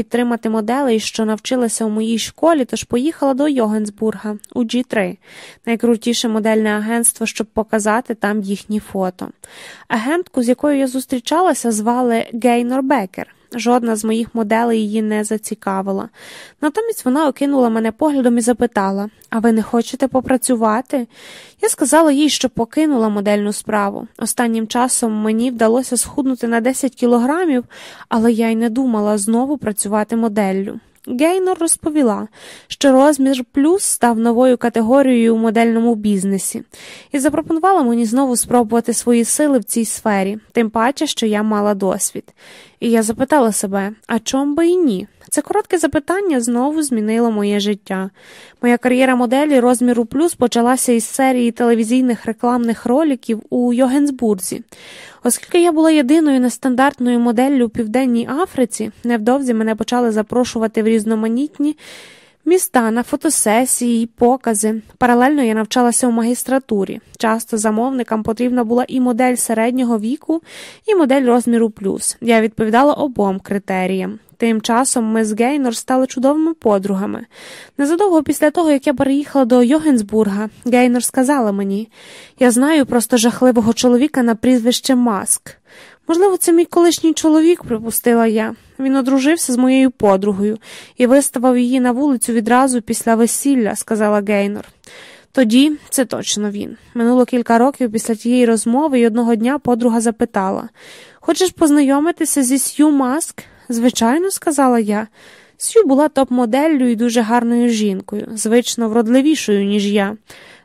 підтримати моделей, що навчилася у моїй школі, тож поїхала до Йогенсбурга у G3, найкрутіше модельне агентство, щоб показати там їхні фото. Агентку, з якою я зустрічалася, звали Гейнор Бекер. Жодна з моїх моделей її не зацікавила. Натомість вона окинула мене поглядом і запитала А ви не хочете попрацювати? Я сказала їй, що покинула модельну справу. Останнім часом мені вдалося схуднути на 10 кілограмів, але я й не думала знову працювати моделлю. Гейнор розповіла, що розмір плюс став новою категорією у модельному бізнесі, і запропонувала мені знову спробувати свої сили в цій сфері, тим паче, що я мала досвід. І я запитала себе, а чом би і ні? Це коротке запитання знову змінило моє життя. Моя кар'єра моделі розміру плюс почалася із серії телевізійних рекламних роликів у Йогенсбурзі. Оскільки я була єдиною нестандартною моделлю у Південній Африці, невдовзі мене почали запрошувати в різноманітні міста на фотосесії, покази. Паралельно я навчалася у магістратурі. Часто замовникам потрібна була і модель середнього віку, і модель розміру плюс. Я відповідала обом критеріям. Тим часом ми з Гейнор стали чудовими подругами. Незадовго після того, як я переїхала до Йогенсбурга, Гейнор сказала мені я знаю просто жахливого чоловіка на прізвище Маск. Можливо, це мій колишній чоловік, припустила я. Він одружився з моєю подругою і виставив її на вулицю відразу після весілля, сказала Гейнор. Тоді це точно він. Минуло кілька років після тієї розмови, і одного дня подруга запитала Хочеш познайомитися зі Сью Маск? Звичайно, сказала я. Сью була топ-моделлю і дуже гарною жінкою, звично вродливішою, ніж я.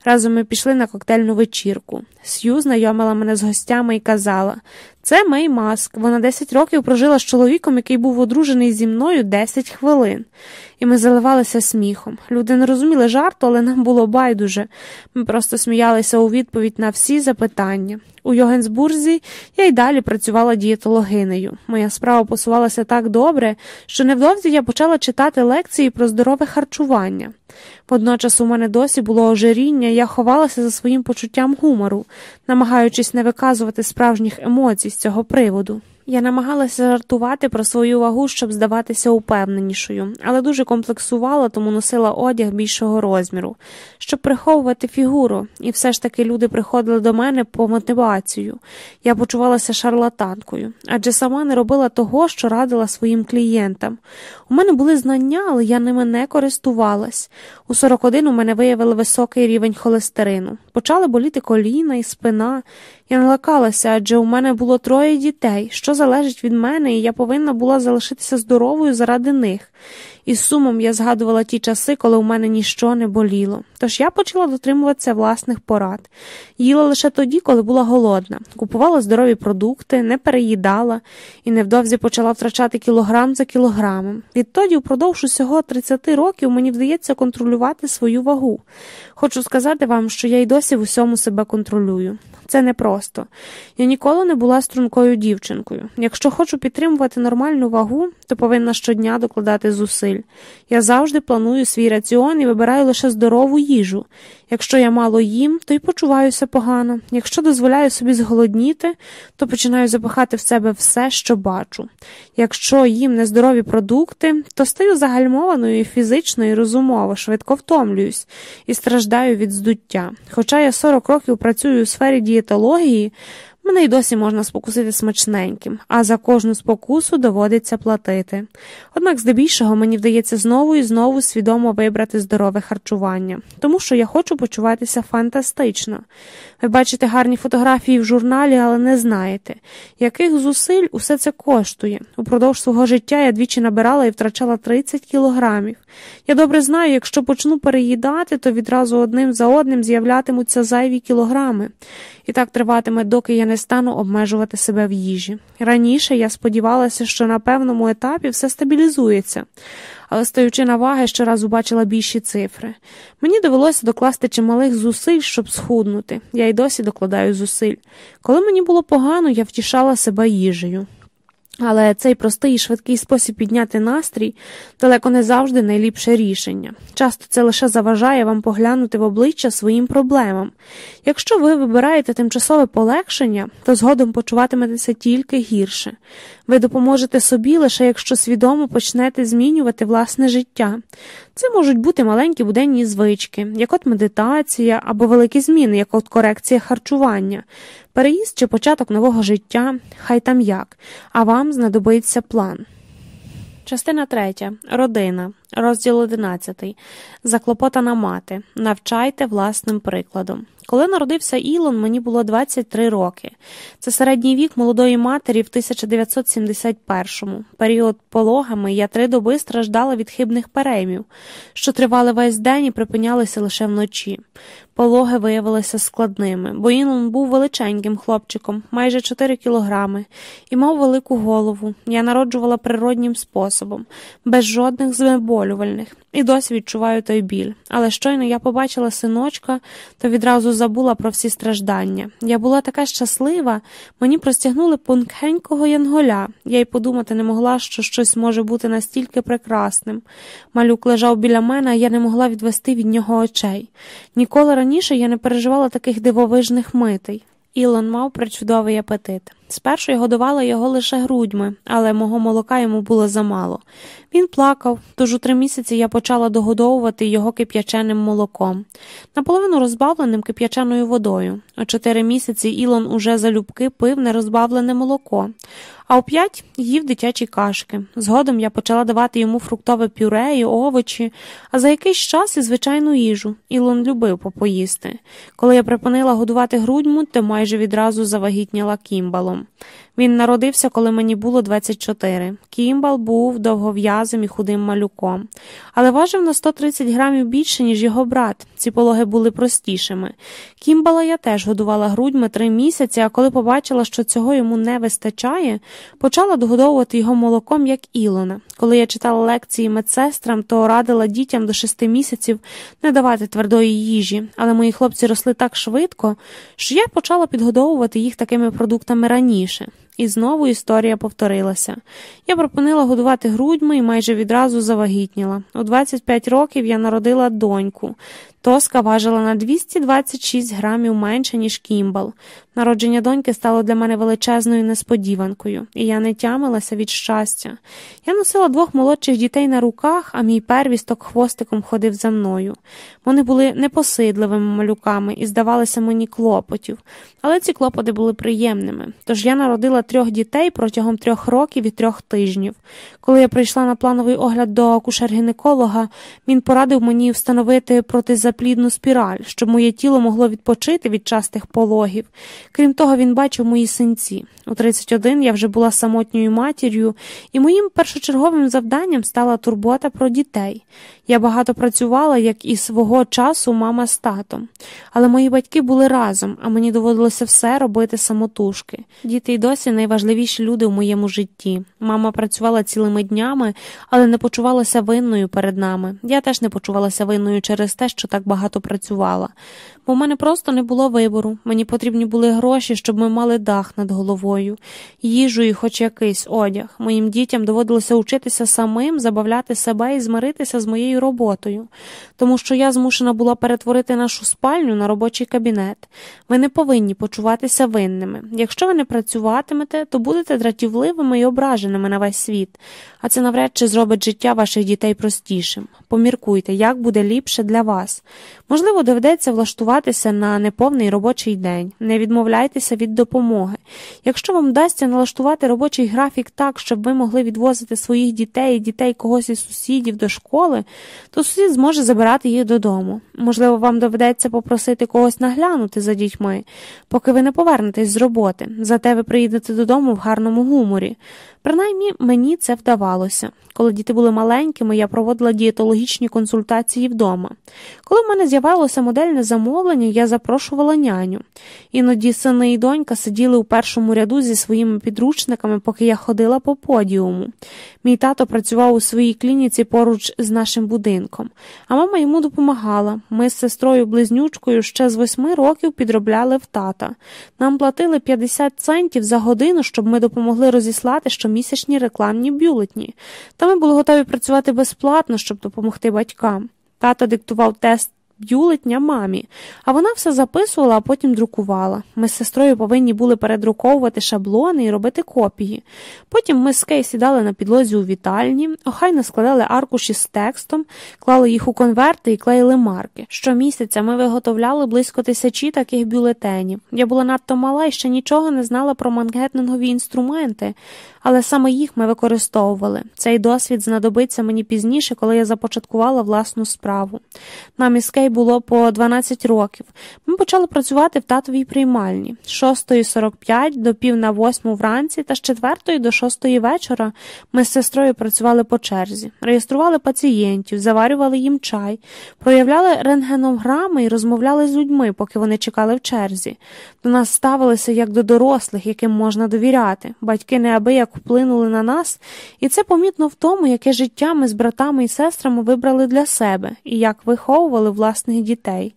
Разом ми пішли на коктейльну вечірку. Сью знайомила мене з гостями і казала це Мей Маск. Вона 10 років прожила з чоловіком, який був одружений зі мною 10 хвилин. І ми заливалися сміхом. Люди не розуміли жарту, але нам було байдуже. Ми просто сміялися у відповідь на всі запитання. У Йогенсбурзі я й далі працювала дієтологинею. Моя справа посувалася так добре, що невдовзі я почала читати лекції про здорове харчування. Водночас у мене досі було ожиріння, я ховалася за своїм почуттям гумору, намагаючись не виказувати справжніх емоцій з цього приводу. Я намагалася жартувати про свою вагу, щоб здаватися упевненішою, але дуже комплексувала, тому носила одяг більшого розміру, щоб приховувати фігуру, і все ж таки люди приходили до мене по мотивацію. Я почувалася шарлатанкою, адже сама не робила того, що радила своїм клієнтам. У мене були знання, але я ними не користувалась. У 41 у мене виявили високий рівень холестерину. Почали боліти коліна і спина. Я налакалася, адже у мене було троє дітей, що залежить від мене, і я повинна була залишитися здоровою заради них. І з сумом я згадувала ті часи, коли у мене ніщо не боліло. Тож я почала дотримуватися власних порад. Їла лише тоді, коли була голодна, купувала здорові продукти, не переїдала і невдовзі почала втрачати кілограм за кілограмом. Відтоді, упродовж усього 30 років, мені вдається контролювати свою вагу. Хочу сказати вам, що я й досі в усьому себе контролюю. Це непросто. Я ніколи не була стрункою дівчинкою. Якщо хочу підтримувати нормальну вагу, то повинна щодня докладати зусиль. Я завжди планую свій раціон і вибираю лише здорову їжу. Якщо я мало їм, то й почуваюся погано. Якщо дозволяю собі зголодніти, то починаю запихати в себе все, що бачу. Якщо їм нездорові продукти, то стаю загальмованою і фізично і розумово, швидко втомлююсь і страждаю від здуття. Хоча я 40 років працюю у сфері дієтології, Мене й досі можна спокусити смачненьким, а за кожну спокусу доводиться платити. Однак, здебільшого, мені вдається знову і знову свідомо вибрати здорове харчування, тому що я хочу почуватися фантастично. Ви бачите гарні фотографії в журналі, але не знаєте, яких зусиль усе це коштує. Упродовж свого життя я двічі набирала і втрачала 30 кілограмів. Я добре знаю, якщо почну переїдати, то відразу одним за одним з'являтимуться зайві кілограми. І так триватиме, доки я не стану обмежувати себе в їжі. Раніше я сподівалася, що на певному етапі все стабілізується але стаючи на ваги, щораз убачила більші цифри. Мені довелося докласти чималих зусиль, щоб схуднути. Я й досі докладаю зусиль. Коли мені було погано, я втішала себе їжею. Але цей простий і швидкий спосіб підняти настрій далеко не завжди найліпше рішення. Часто це лише заважає вам поглянути в обличчя своїм проблемам. Якщо ви вибираєте тимчасове полегшення, то згодом почуватиметеся тільки гірше. Ви допоможете собі лише якщо свідомо почнете змінювати власне життя. Це можуть бути маленькі буденні звички, як от медитація або великі зміни, як от корекція харчування, переїзд чи початок нового життя, хай там як, а вам знадобиться план. Частина третя. Родина. Розділ одинадцятий. Заклопотана мати. Навчайте власним прикладом. Коли народився Ілон, мені було 23 роки. Це середній вік молодої матері в 1971-му. Період пологами я три доби страждала від хибних переймів, що тривали весь день і припинялися лише вночі. Пологи виявилися складними, бо Ілон був величеньким хлопчиком, майже 4 кілограми, і мав велику голову. Я народжувала природнім способом, без жодних знеболювальних, і досі відчуваю той біль. Але щойно я побачила синочка, то відразу забула про всі страждання. Я була така щаслива, мені простягнули пункенького янголя. Я й подумати не могла, що щось може бути настільки прекрасним. Малюк лежав біля мене, а я не могла відвести від нього очей. Ніколи раніше я не переживала таких дивовижних митей. Ілон мав причудовий апетит. Спершу я годувала його лише грудьми, але мого молока йому було замало. Він плакав, тож у три місяці я почала догодовувати його кип'яченим молоком, наполовину розбавленим кип'яченою водою. У чотири місяці Ілон уже залюбки пив нерозбавлене молоко, а у п'ять їв дитячі кашки. Згодом я почала давати йому фруктове пюре і овочі, а за якийсь час і звичайну їжу. Ілон любив попоїсти. Коли я припинила годувати грудьму, то майже відразу завагітніла кімбалом. home. Він народився, коли мені було 24. Кімбал був довгов'язим і худим малюком, але важив на 130 грамів більше, ніж його брат. Ці пологи були простішими. Кімбала я теж годувала грудьми три місяці, а коли побачила, що цього йому не вистачає, почала догодовувати його молоком, як Ілона. Коли я читала лекції медсестрам, то радила дітям до шести місяців не давати твердої їжі, але мої хлопці росли так швидко, що я почала підгодовувати їх такими продуктами раніше. І знову історія повторилася. Я пропонила годувати грудьми і майже відразу завагітніла. У 25 років я народила доньку. Тоска важила на 226 грамів менше, ніж кімбал. Народження доньки стало для мене величезною несподіванкою, і я не тямилася від щастя. Я носила двох молодших дітей на руках, а мій первісток хвостиком ходив за мною. Вони були непосидливими малюками і здавалися мені клопотів, але ці клопоти були приємними. Тож я народила трьох дітей протягом трьох років і трьох тижнів. Коли я прийшла на плановий огляд до акушер-гінеколога, він порадив мені встановити протизаплідну спіраль, щоб моє тіло могло відпочити від частих пологів. Крім того, він бачив мої синці. У 31 я вже була самотньою матір'ю, і моїм першочерговим завданням стала турбота про дітей. Я багато працювала, як і свого часу мама з татом, але мої батьки були разом, а мені доводилося все робити самотужки. Діти й досі найважливіші люди в моєму житті. Мама працювала цілими днями, але не почувалася винною перед нами. Я теж не почувалася винною через те, що так багато працювала. Бо в мене просто не було вибору. Мені потрібні були гроші, щоб ми мали дах над головою, їжу і хоч якийсь одяг. Моїм дітям доводилося вчитися самим, забавляти себе і змиритися з моєю роботою, тому що я змушена була перетворити нашу спальню на робочий кабінет. Ви не повинні почуватися винними. Якщо ви не працюватимете, то будете дратівливими і ображеними на весь світ, а це навряд чи зробить життя ваших дітей простішим. Поміркуйте, як буде ліпше для вас. Можливо, доведеться влаштуватися на неповний робочий день, не відмовляйтеся від допомоги. Якщо вам вдасться налаштувати робочий графік так, щоб ви могли відвозити своїх дітей і дітей когось із сусідів до школи, то сусід зможе забирати їх додому. Можливо, вам доведеться попросити когось наглянути за дітьми, поки ви не повернетесь з роботи, зате ви приїдете додому в гарному гуморі. Принаймні мені це вдавалося. Коли діти були маленькими, я проводила дієтологічні консультації вдома. Коли в мене з'явилося модельне замовлення, я запрошувала няню. Іноді сини і донька сиділи у першому ряду зі своїми підручниками, поки я ходила по подіуму. Мій тато працював у своїй клініці поруч з нашим будинком, а мама йому допомагала. Ми з сестрою близнючкою ще з восьми років підробляли в тата. Нам платили 50 центів за годину, щоб ми допомогли розіслати щомісячні рекламні бюлетні. Та ми були готові працювати безплатно, щоб допомогти батькам. Тато диктував тест бюлетня мамі, а вона все записувала, а потім друкувала. Ми з сестрою повинні були передруковувати шаблони і робити копії. Потім ми з Кей сідали на підлозі у вітальні, охайно складали аркуші з текстом, клали їх у конверти і клеїли марки. Щомісяця ми виготовляли близько тисячі таких бюлетенів. Я була надто мала і ще нічого не знала про мангетнингові інструменти, але саме їх ми використовували. Цей досвід знадобиться мені пізніше, коли я започаткувала власну справу. Нам із Кей було по 12 років. Ми почали працювати в татовій приймальні з 6.45 до пів на восьму вранці та з 4 до 6 вечора ми з сестрою працювали по черзі, реєстрували пацієнтів, заварювали їм чай, проявляли рентгенограми і розмовляли з людьми, поки вони чекали в черзі. До нас ставилися як до дорослих, яким можна довіряти. Батьки неабияк вплинули на нас, і це помітно в тому, яке життя ми з братами і сестрами вибрали для себе і як виховували власних дітей.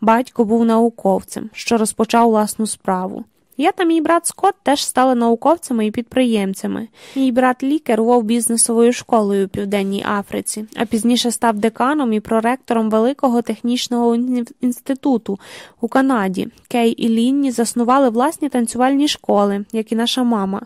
Батько був науковцем, що розпочав власну справу. Я та мій брат Скотт теж стали науковцями і підприємцями. Мій брат лікар керував бізнесовою школою у Південній Африці, а пізніше став деканом і проректором Великого технічного інституту у Канаді. Кей і Лінні заснували власні танцювальні школи, як і наша мама.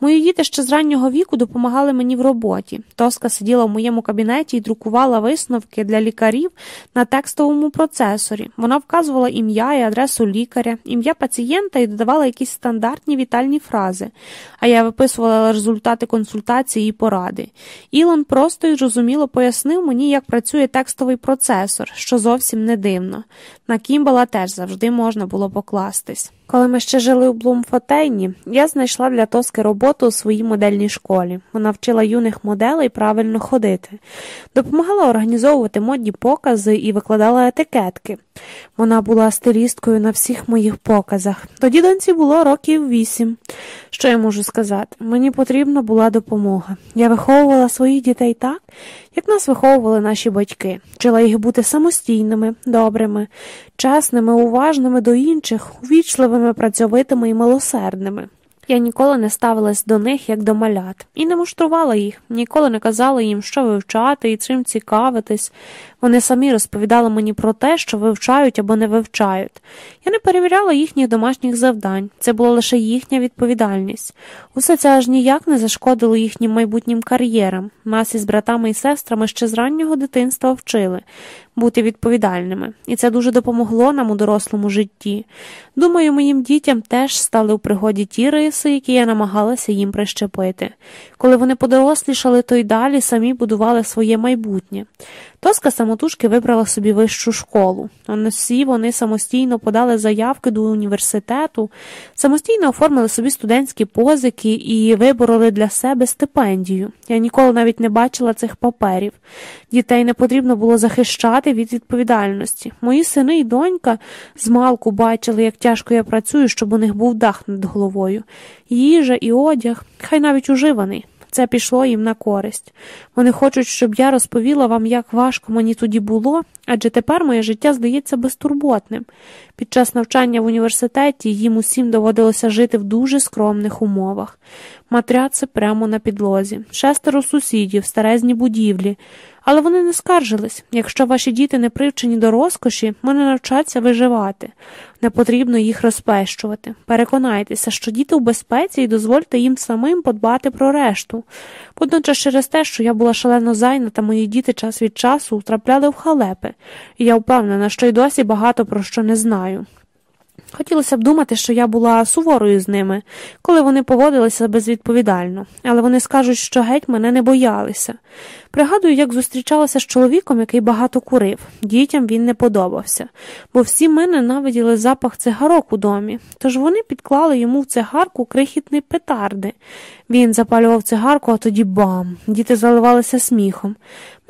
Мої діти ще з раннього віку допомагали мені в роботі. Тоска сиділа в моєму кабінеті і друкувала висновки для лікарів на текстовому процесорі. Вона вказувала ім'я і адресу лікаря, ім'я пацієнта і додавала якісь стандартні вітальні фрази, а я виписувала результати консультації і поради. Ілон просто і зрозуміло пояснив мені, як працює текстовий процесор, що зовсім не дивно. На Кімбала теж завжди можна було покластись. Коли ми ще жили у Блумфотейні, я знайшла для Тоски роботу у своїй модельній школі. Вона вчила юних моделей правильно ходити, допомагала організовувати модні покази і викладала етикетки. Вона була стилісткою на всіх моїх показах. Тоді доньці було років вісім. Що я можу сказати? Мені потрібна була допомога. Я виховувала своїх дітей так, як нас виховували наші батьки, вчила їх бути самостійними, добрими, чесними, уважними до інших, увічливими, працьовитими і милосердними. Я ніколи не ставилась до них як до малят, і не муштрувала їх, ніколи не казала їм, що вивчати і чим цікавитись. Вони самі розповідали мені про те, що вивчають або не вивчають. Я не перевіряла їхніх домашніх завдань, це була лише їхня відповідальність. Усе це аж ніяк не зашкодило їхнім майбутнім кар'єрам. Нас із братами і сестрами ще з раннього дитинства вчили бути відповідальними, і це дуже допомогло нам у дорослому житті. Думаю, моїм дітям теж стали у пригоді ті риси, які я намагалася їм прищепити. Коли вони подорослішали, то й далі самі будували своє майбутнє. Тоска самотужки вибрала собі вищу школу. Всі вони самостійно подали заявки до університету, самостійно оформили собі студентські позики і вибороли для себе стипендію. Я ніколи навіть не бачила цих паперів. Дітей не потрібно було захищати від відповідальності. Мої сини і донька з малку бачили, як тяжко я працюю, щоб у них був дах над головою. Їжа і одяг, хай навіть уживаний. Це пішло їм на користь. Вони хочуть, щоб я розповіла вам, як важко мені тоді було, адже тепер моє життя здається безтурботним. Під час навчання в університеті їм усім доводилося жити в дуже скромних умовах. Матряци прямо на підлозі, шестеро сусідів, старезні будівлі. Але вони не скаржились якщо ваші діти не привчені до розкоші, вони навчаться виживати. Не потрібно їх розпещувати. Переконайтеся, що діти у безпеці і дозвольте їм самим подбати про решту. Водночас через те, що я була шалено зайнята, мої діти час від часу втрапляли в халепи, і я впевнена, що й досі багато про що не знаю. Хотілося б думати, що я була суворою з ними, коли вони поводилися безвідповідально, але вони скажуть, що геть мене не боялися. Пригадую, як зустрічалася з чоловіком, який багато курив. Дітям він не подобався, бо всі ми ненавиділи запах цигарок у домі, тож вони підклали йому в цигарку крихітні петарди. Він запалював цигарку, а тоді бам! Діти заливалися сміхом.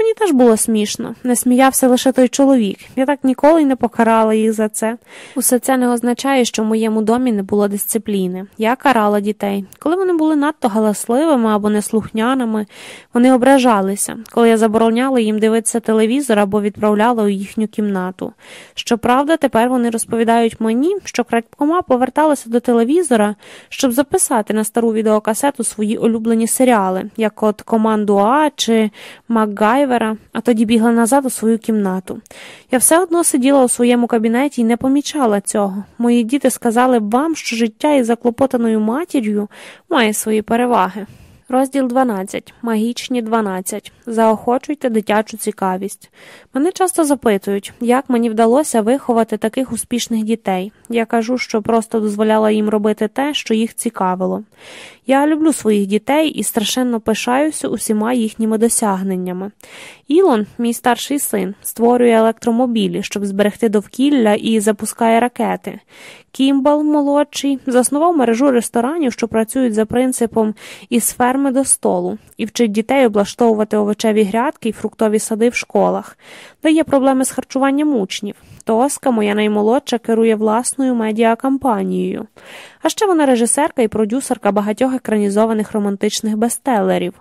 Мені теж було смішно, не сміявся лише той чоловік. Я так ніколи й не покарала їх за це. Усе це не означає, що в моєму домі не було дисципліни. Я карала дітей. Коли вони були надто галасливими або неслухняними, вони ображалися, коли я забороняла їм дивитися телевізор або відправляла у їхню кімнату. Щоправда, тепер вони розповідають мені, що крадькома поверталися до телевізора, щоб записати на стару відеокасету свої улюблені серіали, як от Команду А чи Макгайвер драйвера, а тоді бігла назад у свою кімнату. Я все одно сиділа у своєму кабінеті і не помічала цього. Мої діти сказали б вам, що життя із заклопотаною матір'ю має свої переваги. Розділ 12. Магічні 12. Заохочуйте дитячу цікавість. Мене часто запитують, як мені вдалося виховати таких успішних дітей. Я кажу, що просто дозволяла їм робити те, що їх цікавило. Я люблю своїх дітей і страшенно пишаюся усіма їхніми досягненнями. Ілон, мій старший син, створює електромобілі, щоб зберегти довкілля і запускає ракети. Кімбал, молодший, заснував мережу ресторанів, що працюють за принципом із ферми до столу, і вчить дітей облаштовувати овочеві грядки і фруктові сади в школах, дає проблеми з харчуванням учнів. Тоска, моя наймолодша, керує власною медіакампанією. А ще вона режисерка і продюсерка багатьох екранізованих романтичних бестселерів.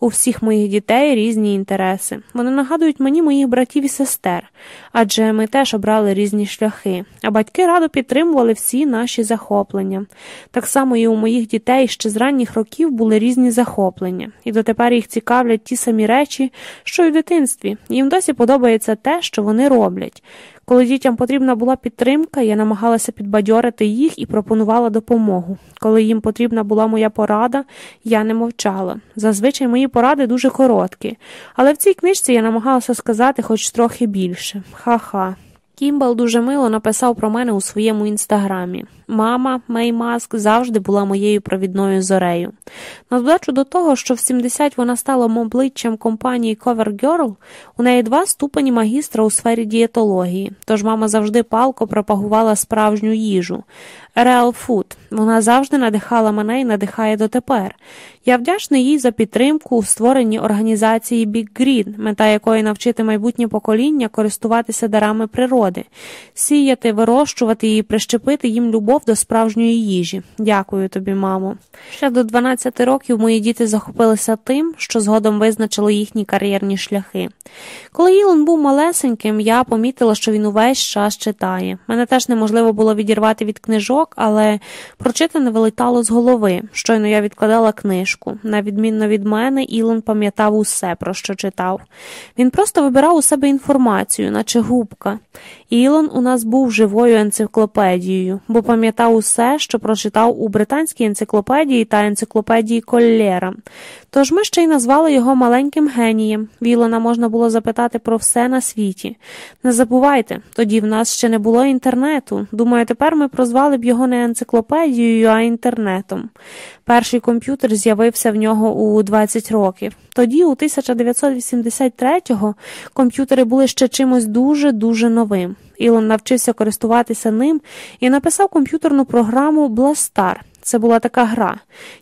У всіх моїх дітей різні інтереси. Вони нагадують мені моїх братів і сестер, адже ми теж обрали різні шляхи, а батьки радо підтримували всі наші захоплення. Так само і у моїх дітей ще з ранніх років були різні захоплення, і дотепер їх цікавлять ті самі речі, що й в дитинстві. Їм досі подобається те, що вони роблять. Коли дітям потрібна була підтримка, я намагалася підбадьорити їх і пропонувала допомогу. Коли їм потрібна була моя порада, я не мовчала. Зазвичай мої поради дуже короткі, але в цій книжці я намагалася сказати хоч трохи більше. Ха-ха. Кімбал дуже мило написав про мене у своєму інстаграмі. Мама Мей Маск завжди була моєю провідною зорею. На додачу до того, що в 70 вона стала обличчям компанії CoverGirl, у неї два ступені магістра у сфері дієтології, тож мама завжди палко пропагувала справжню їжу. Real Food. Вона завжди надихала мене і надихає дотепер. Я вдячний їй за підтримку у створенні організації Big Green, мета якої навчити майбутнє покоління користуватися дарами природи, сіяти, вирощувати і прищепити їм любов до справжньої їжі. Дякую тобі, мамо. Ще до 12 років мої діти захопилися тим, що згодом визначило їхні кар'єрні шляхи. Коли Ілон був малесеньким, я помітила, що він увесь час читає. Мене теж неможливо було відірвати від книжок, але прочитане вилетало з голови. Щойно я відкладала книжку. На відмінно від мене, Ілон пам'ятав усе, про що читав. Він просто вибирав у себе інформацію, наче губка. Ілон у нас був живою енциклопедією, бо пам'ятав усе, що прочитав у британській енциклопедії та енциклопедії Коллера. Тож ми ще й назвали його маленьким генієм. Вілона можна було запитати про все на світі. Не забувайте, тоді в нас ще не було інтернету. Думаю, тепер ми прозвали б його не енциклопедією, а інтернетом. Перший комп'ютер з'явився в нього у 20 років. Тоді, у 1983-го, комп'ютери були ще чимось дуже-дуже новим. Ілон навчився користуватися ним і написав комп'ютерну програму Бла-Стар. Це була така гра.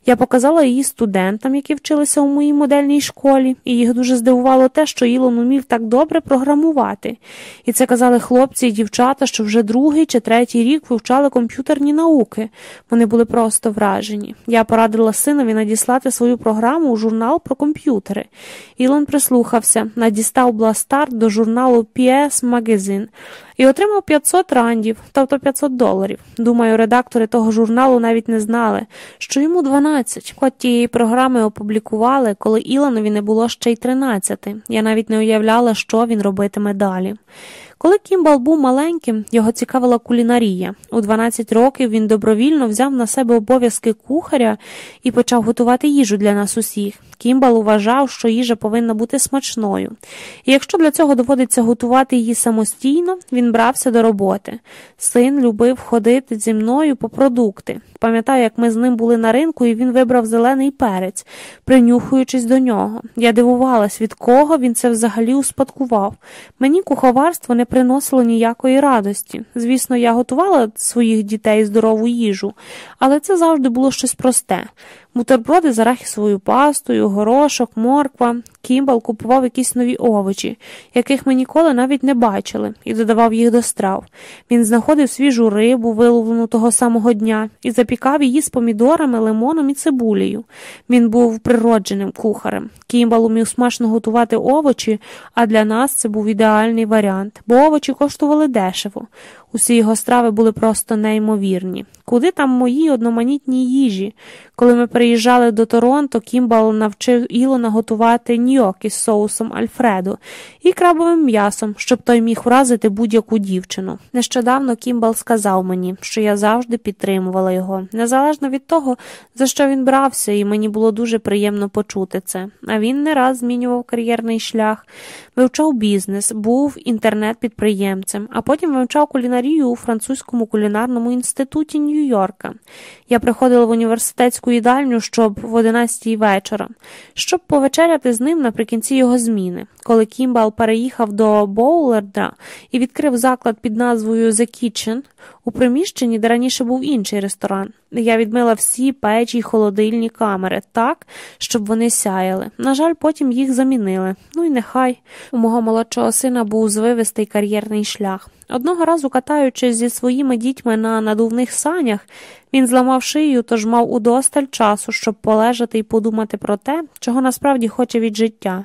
Я показала її студентам, які вчилися у моїй модельній школі, і їх дуже здивувало те, що Ілон умів так добре програмувати. І це казали хлопці і дівчата, що вже другий чи третій рік вивчали комп'ютерні науки. Вони були просто вражені. Я порадила синові надіслати свою програму у журнал про комп'ютери. Ілон прислухався, надістав Бластар до журналу PS Magazine і отримав 500 рандів, тобто 500 доларів. Думаю, редактори того журналу навіть не знали, що йому 12. Хоч тієї програми опублікували, коли Іланові не було ще й 13. Я навіть не уявляла, що він робитиме далі. Коли Кімбал був маленьким, його цікавила кулінарія. У 12 років він добровільно взяв на себе обов'язки кухаря і почав готувати їжу для нас усіх. Кімбал вважав, що їжа повинна бути смачною, і якщо для цього доводиться готувати її самостійно, він брався до роботи. Син любив ходити зі мною по продукти. Пам'ятаю, як ми з ним були на ринку, і він вибрав зелений перець, принюхуючись до нього. Я дивувалась, від кого він це взагалі успадкував. Мені куховарство не приносило ніякої радості. Звісно, я готувала своїх дітей здорову їжу, але це завжди було щось просте. Бутерброди з арахісовою пастою, горошок, морква. Кімбал купував якісь нові овочі, яких ми ніколи навіть не бачили, і додавав їх до страв. Він знаходив свіжу рибу, виловлену того самого дня, і запікав її з помідорами, лимоном і цибулею. Він був природженим кухарем. Кімбал умів смачно готувати овочі, а для нас це був ідеальний варіант, бо овочі коштували дешево. Усі його страви були просто неймовірні. Куди там мої одноманітні їжі? Коли ми переїжджали до Торонто, Кімбал навчив Ілона готувати ньок із соусом Альфредо і крабовим м'ясом, щоб той міг вразити будь-яку дівчину. Нещодавно Кімбал сказав мені, що я завжди підтримувала його, незалежно від того, за що він брався, і мені було дуже приємно почути це. А він не раз змінював кар'єрний шлях, вивчав бізнес, був інтернет-підприємцем, а потім вивчав кулінарію у французькому кулінарному інституті Нью-Йорка. Я приходила в університетську їдальню, щоб в 11 вечора, щоб повечеряти з ним наприкінці його зміни. Коли Кімбал переїхав до Боулерда і відкрив заклад під назвою The Kitchen, у приміщенні, де раніше був інший ресторан. Я відмила всі печі й холодильні камери так, щоб вони сяяли. На жаль, потім їх замінили. Ну і нехай. У мого молодшого сина був звивистий кар'єрний шлях. Одного разу, катаючись зі своїми дітьми на надувних санях, він зламав шию, тож мав удосталь часу, щоб полежати і подумати про те, чого насправді хоче від життя.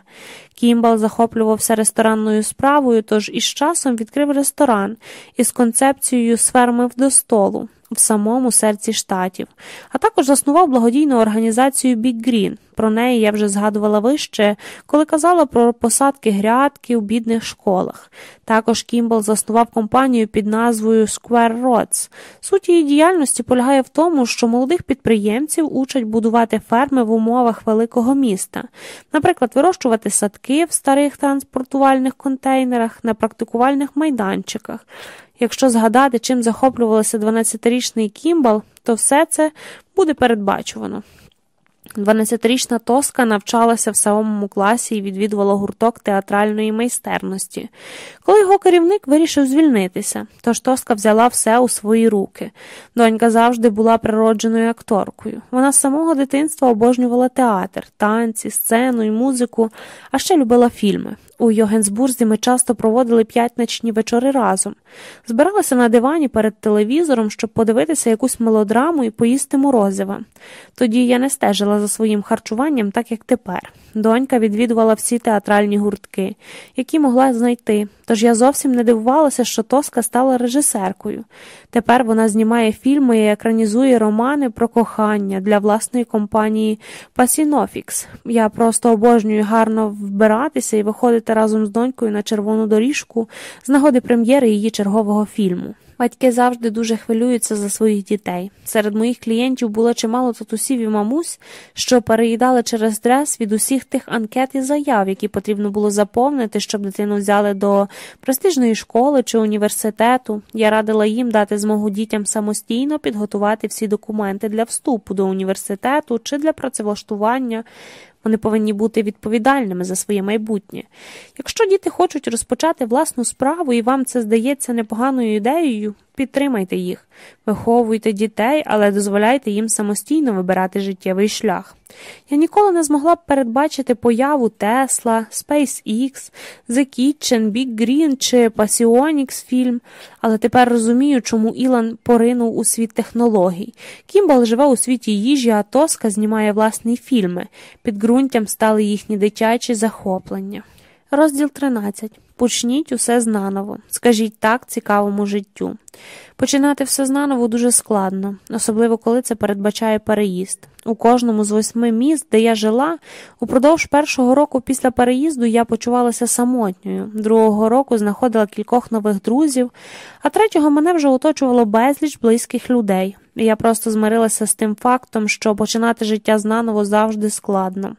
Кімбал захоплювався ресторанною справою, тож із часом відкрив ресторан із концепцією сфермив до столу в самому серці штатів, а також заснував благодійну організацію Big Green. Про неї я вже згадувала вище, коли казала про посадки грядки у бідних школах. Також Кімбл заснував компанію під назвою Square Roads. Суть її діяльності полягає в тому, що молодих підприємців учать будувати ферми в умовах великого міста, наприклад, вирощувати садки в старих транспортувальних контейнерах на практикувальних майданчиках. Якщо згадати, чим захоплювалося 12-річний Кімбал, то все це буде передбачувано. 12-річна Тоска навчалася в самому класі і відвідувала гурток театральної майстерності. Коли його керівник вирішив звільнитися, тож Тоска взяла все у свої руки. Донька завжди була природженою акторкою. Вона з самого дитинства обожнювала театр, танці, сцену і музику, а ще любила фільми. У Йогенсбурзі ми часто проводили п'ятничні вечори разом, збиралися на дивані перед телевізором, щоб подивитися якусь мелодраму і поїсти морозива. Тоді я не стежила за своїм харчуванням, так як тепер. Донька відвідувала всі театральні гуртки, які могла знайти, тож я зовсім не дивувалася, що Тоска стала режисеркою. Тепер вона знімає фільми і екранізує романи про кохання для власної компанії Пасінофікс. Я просто обожнюю гарно вбиратися і виходити разом з донькою на червону доріжку з нагоди прем'єри її чергового фільму. Батьки завжди дуже хвилюються за своїх дітей. Серед моїх клієнтів було чимало татусів і мамусь, що переїдали через стрес від усіх тих анкет і заяв, які потрібно було заповнити, щоб дитину взяли до престижної школи чи університету. Я радила їм дати змогу дітям самостійно підготувати всі документи для вступу до університету чи для працевлаштування. Вони повинні бути відповідальними за своє майбутнє. Якщо діти хочуть розпочати власну справу і вам це здається непоганою ідеєю, підтримайте їх, виховуйте дітей, але дозволяйте їм самостійно вибирати життєвий шлях. Я ніколи не змогла б передбачити появу Тесла, SpaceX, The Kitchen, Big Green чи Passionix фільм, але тепер розумію, чому Ілан поринув у світ технологій. Кімбал живе у світі їжі, а Тоска знімає власні фільми. Підґрунтям стали їхні дитячі захоплення. Розділ 13. Почніть усе знаново. Скажіть так цікавому життю. Починати все знаново дуже складно, особливо коли це передбачає переїзд. У кожному з восьми міст, де я жила, упродовж першого року після переїзду я почувалася самотньою, другого року знаходила кількох нових друзів, а третього мене вже оточувало безліч близьких людей. Я просто змирилася з тим фактом, що починати життя знаново завжди складно.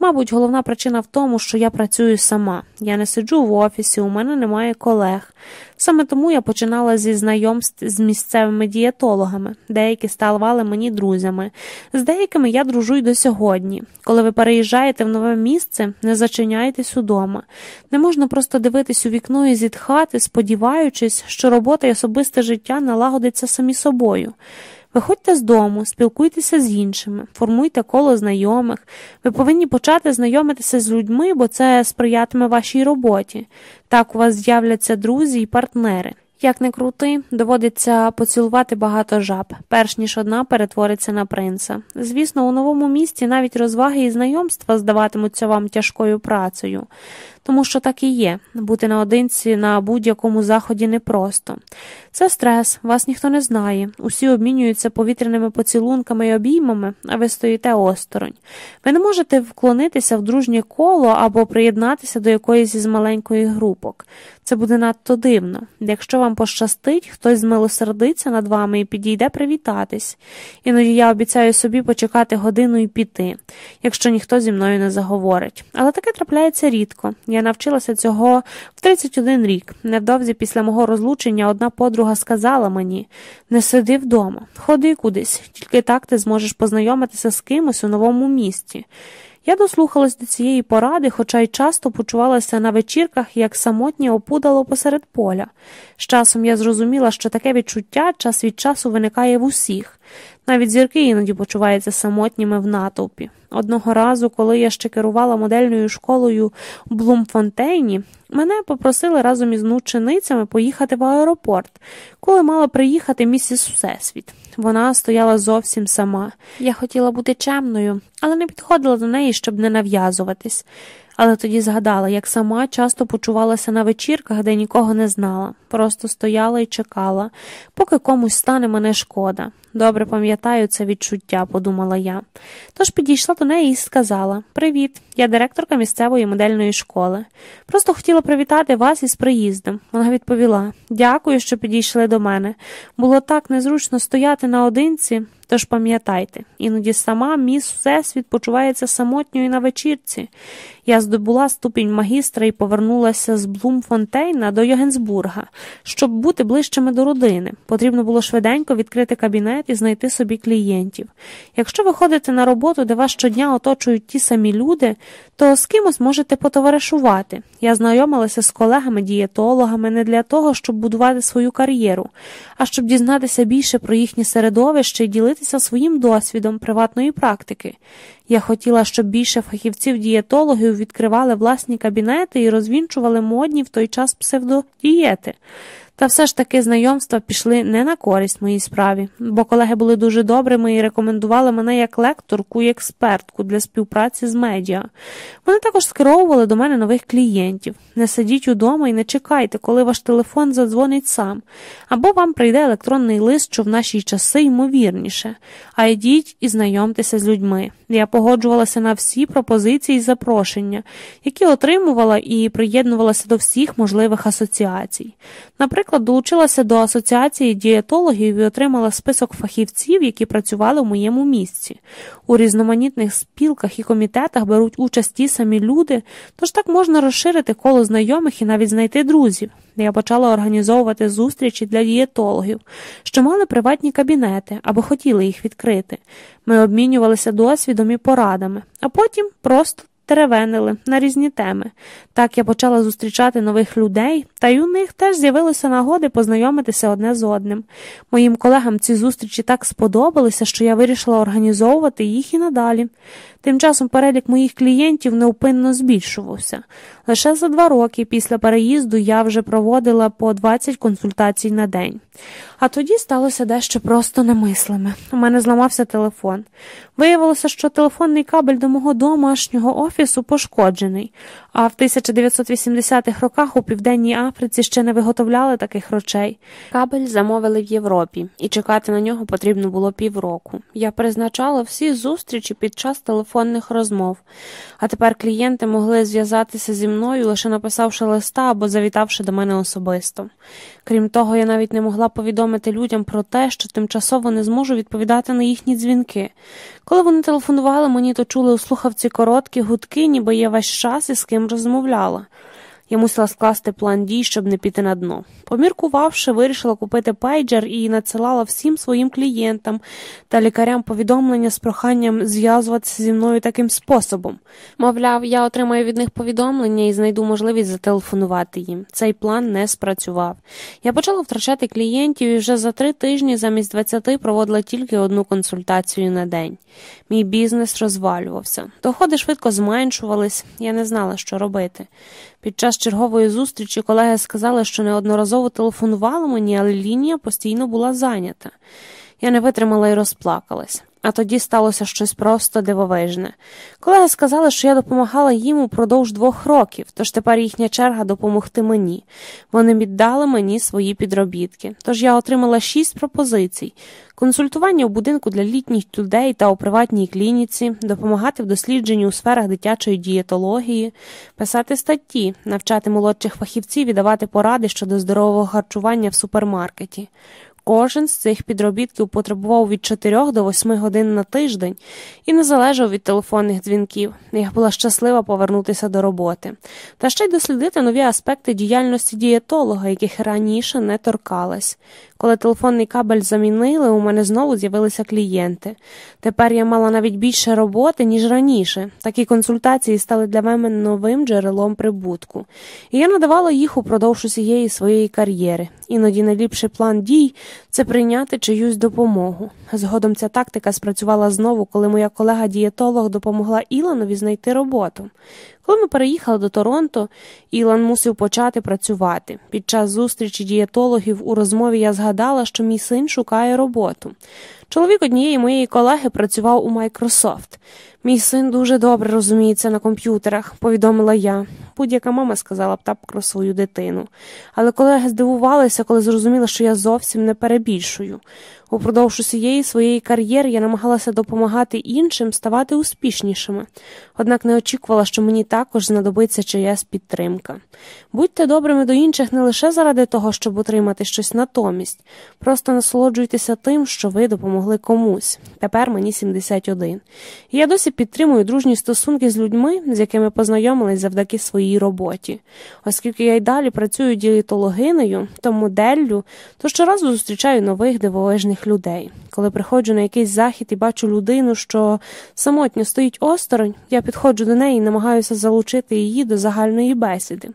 Мабуть, головна причина в тому, що я працюю сама. Я не сиджу в офісі, у мене немає колег. Саме тому я починала зі знайомств з місцевими дієтологами, деякі ставали мені друзями, з деякими я дружу й до сьогодні. Коли ви переїжджаєте в нове місце, не зачиняйтесь удома. Не можна просто дивитись у вікно і зітхати, сподіваючись, що робота і особисте життя налагодиться самі собою. Виходьте з дому, спілкуйтеся з іншими, формуйте коло знайомих. Ви повинні почати знайомитися з людьми, бо це сприятиме вашій роботі. Так у вас з'являться друзі і партнери. Як не крути, доводиться поцілувати багато жаб, перш ніж одна перетвориться на принца. Звісно, у новому місті навіть розваги і знайомства здаватимуться вам тяжкою працею. Тому що так і є бути наодинці на будь-якому заході непросто. Це стрес, вас ніхто не знає. Усі обмінюються повітряними поцілунками і обіймами, а ви стоїте осторонь. Ви не можете вклонитися в дружнє коло або приєднатися до якоїсь із маленької групок. Це буде надто дивно. Якщо вам пощастить, хтось змилосердиться над вами і підійде привітатись. Іноді я обіцяю собі почекати годину і піти, якщо ніхто зі мною не заговорить. Але таке трапляється рідко. Я навчилася цього в 31 рік. Невдовзі після мого розлучення одна подруга сказала мені не сиди вдома, ходи кудись, тільки так ти зможеш познайомитися з кимось у новому місті. Я дослухалась до цієї поради, хоча й часто почувалася на вечірках як самотнє опудало посеред поля. З часом я зрозуміла, що таке відчуття час від часу виникає в усіх. Навіть зірки іноді почуваються самотніми в натовпі. Одного разу, коли я ще керувала модельною школою у Блумфонтейні, мене попросили разом із нученицями поїхати в аеропорт, коли мала приїхати місіс Всесвіт. Вона стояла зовсім сама. Я хотіла бути чемною, але не підходила до неї, щоб не нав'язуватись але тоді згадала, як сама часто почувалася на вечірках, де нікого не знала, просто стояла і чекала, поки комусь стане мене шкода. Добре пам'ятаю це відчуття, подумала я. Тож підійшла до неї і сказала Привіт, я директорка місцевої модельної школи. Просто хотіла привітати вас із приїздом. Вона відповіла Дякую, що підійшли до мене. Було так незручно стояти наодинці. Тож пам'ятайте, іноді сама міс Всесвіт почувається самотньою на вечірці. Я здобула ступінь магістра і повернулася з Блумфонтейна до Йогенсбурга, щоб бути ближчими до родини. Потрібно було швиденько відкрити кабінет і знайти собі клієнтів. Якщо ви ходите на роботу, де вас щодня оточують ті самі люди, то з кимось можете потоваришувати. Я знайомилася з колегами-дієтологами не для того, щоб будувати свою кар'єру, а щоб дізнатися більше про їхнє середовище і ділитися своїм досвідом приватної практики. Я хотіла, щоб більше фахівців-дієтологів відкривали власні кабінети і розвінчували модні в той час псевдодієти. Та все ж таки знайомства пішли не на користь моїй справі, бо колеги були дуже добрими і рекомендували мене як лекторку і експертку для співпраці з медіа. Вони також скеровували до мене нових клієнтів. Не сидіть удома і не чекайте, коли ваш телефон задзвонить сам, або вам прийде електронний лист, що в наші часи ймовірніше, а йдіть і знайомтеся з людьми. Я погоджувалася на всі пропозиції і запрошення, які отримувала і приєднувалася до всіх можливих асоціацій. Наприклад, долучилася до асоціації дієтологів і отримала список фахівців, які працювали в моєму місці. У різноманітних спілках і комітетах беруть участь ті самі люди, тож так можна розширити коло знайомих і навіть знайти друзів. Я почала організовувати зустрічі для дієтологів, що мали приватні кабінети або хотіли їх відкрити. Ми обмінювалися досвідом і порадами, а потім просто теревенили на різні теми. Так я почала зустрічати нових людей, та й у них теж з'явилися нагоди познайомитися одне з одним. Моїм колегам ці зустрічі так сподобалися, що я вирішила організовувати їх і надалі. Тим часом перелік моїх клієнтів неупинно збільшувався. Лише за два роки після переїзду я вже проводила по 20 консультацій на день. А тоді сталося дещо просто немислиме. У мене зламався телефон. Виявилося, що телефонний кабель до мого домашнього офісу пошкоджений, а в 1980-х роках у Південній Африці ще не виготовляли таких речей. Кабель замовили в Європі, і чекати на нього потрібно було півроку. Я призначала всі зустрічі під час телефонних розмов, а тепер клієнти могли зв'язатися зі мною, лише написавши листа або завітавши до мене особисто. Крім того, я навіть не могла повідомити людям про те, що тимчасово не зможу відповідати на їхні дзвінки. Коли вони телефонували мені, то чули у слухавці короткі гудки, ніби я весь час із ким розмовляла. Я мусила скласти план дій, щоб не піти на дно. Поміркувавши, вирішила купити пейджер і надсилала всім своїм клієнтам та лікарям повідомлення з проханням зв'язуватися зі мною таким способом. Мовляв, я отримаю від них повідомлення і знайду можливість зателефонувати їм. Цей план не спрацював. Я почала втрачати клієнтів і вже за три тижні замість 20 проводила тільки одну консультацію на день. Мій бізнес розвалювався. Доходи швидко зменшувались, я не знала, що робити. Під час чергової зустрічі колеги сказали, що неодноразово телефонували мені, але лінія постійно була зайнята. Я не витримала і розплакалась. А тоді сталося щось просто дивовижне. Колеги сказали, що я допомагала їм упродовж двох років, тож тепер їхня черга допомогти мені. Вони віддали мені свої підробітки. Тож я отримала шість пропозицій: консультування у будинку для літніх людей та у приватній клініці, допомагати в дослідженні у сферах дитячої дієтології, писати статті, навчати молодших фахівців і давати поради щодо здорового харчування в супермаркеті. Кожен з цих підробітків потребував від 4 до 8 годин на тиждень і не залежав від телефонних дзвінків. Я була щаслива повернутися до роботи, та ще й дослідити нові аспекти діяльності дієтолога, яких раніше не торкалась. Коли телефонний кабель замінили, у мене знову з'явилися клієнти. Тепер я мала навіть більше роботи, ніж раніше. Такі консультації стали для мене новим джерелом прибутку. І я надавала їх упродовж усієї своєї кар'єри. Іноді найліпший план дій це прийняти чиюсь допомогу. Згодом ця тактика спрацювала знову, коли моя колега-дієтолог допомогла Іланові знайти роботу. Коли ми переїхали до Торонто, Ілан мусив почати працювати. Під час зустрічі дієтологів у розмові я згадала, що мій син шукає роботу. Чоловік однієї моєї колеги працював у Microsoft. Мій син дуже добре розуміється на комп'ютерах, повідомила я. Будь-яка мама сказала б так про свою дитину. Але колеги здивувалися, коли зрозуміли, що я зовсім не перебільшую. Упродовж усієї своєї кар'єри я намагалася допомагати іншим ставати успішнішими, однак не очікувала, що мені також знадобиться чиясь підтримка. Будьте добрими до інших не лише заради того, щоб отримати щось натомість, просто насолоджуйтеся тим, що ви допомогли комусь. Тепер мені 71. І я досі підтримую дружні стосунки з людьми, з якими познайомились завдяки своїй роботі. Оскільки я й далі працюю дієтологинею, та моделлю, то щоразу зустрічаю нових дивовижних людей. Коли приходжу на якийсь захід і бачу людину, що самотньо стоїть осторонь, я підходжу до неї і намагаюся залучити її до загальної бесіди.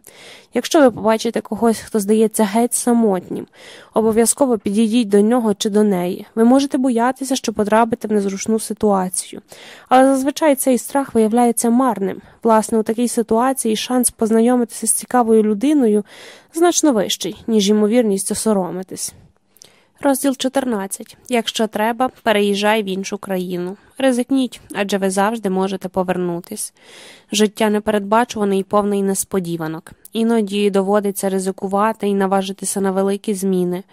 Якщо ви побачите когось, хто здається геть самотнім, обов'язково підійдіть до нього чи до неї. Ви можете боятися, що потрапите в незручну ситуацію, але зазвичай цей страх виявляється марним. Власне, у такій ситуації шанс познайомитися з цікавою людиною значно вищий, ніж ймовірність осоромитись. Розділ 14. Якщо треба, переїжджай в іншу країну. Ризикніть, адже ви завжди можете повернутись. Життя непередбачуване і повний несподіванок. Іноді доводиться ризикувати і наважитися на великі зміни.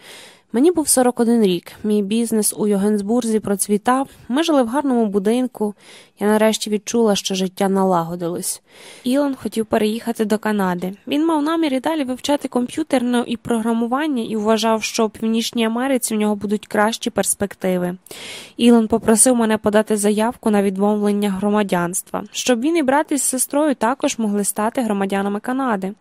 Мені був 41 рік. Мій бізнес у Йогенсбурзі процвітав. Ми жили в гарному будинку. Я нарешті відчула, що життя налагодилось. Ілон хотів переїхати до Канади. Він мав намір і далі вивчати комп'ютерне і програмування і вважав, що у Північній Америці в нього будуть кращі перспективи. Ілон попросив мене подати заявку на відмовлення громадянства, щоб він і брат із сестрою також могли стати громадянами Канади.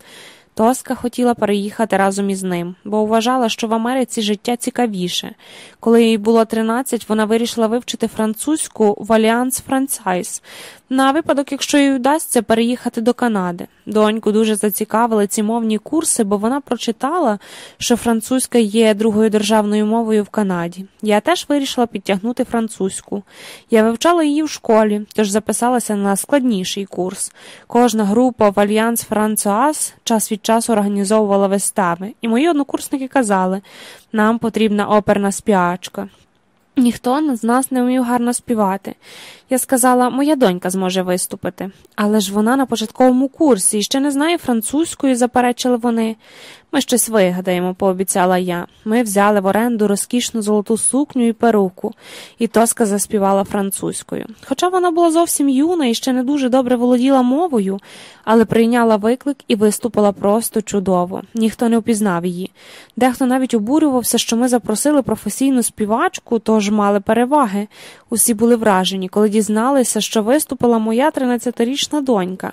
Тоска хотіла переїхати разом із ним, бо вважала, що в Америці життя цікавіше. Коли їй було 13, вона вирішила вивчити французьку в Альянс Францайз на випадок, якщо їй вдасться переїхати до Канади. Доньку дуже зацікавили ці мовні курси, бо вона прочитала, що французька є другою державною мовою в Канаді. Я теж вирішила підтягнути французьку. Я вивчала її в школі, тож записалася на складніший курс. Кожна група в Альянс Француаз час від часу організовувала вистави, і мої однокурсники казали, нам потрібна оперна співачка. Ніхто з нас не вмів гарно співати. Я сказала, моя донька зможе виступити, але ж вона на початковому курсі і ще не знає французької, заперечили вони. Ми щось вигадаємо, пообіцяла я. Ми взяли в оренду розкішну золоту сукню і перуку, і Тоска заспівала французькою. Хоча вона була зовсім юна і ще не дуже добре володіла мовою, але прийняла виклик і виступила просто чудово. Ніхто не впізнав її. Дехто навіть обурювався, що ми запросили професійну співачку, тож мали переваги. Усі були вражені, коли дізналися, що виступила моя 13-річна донька.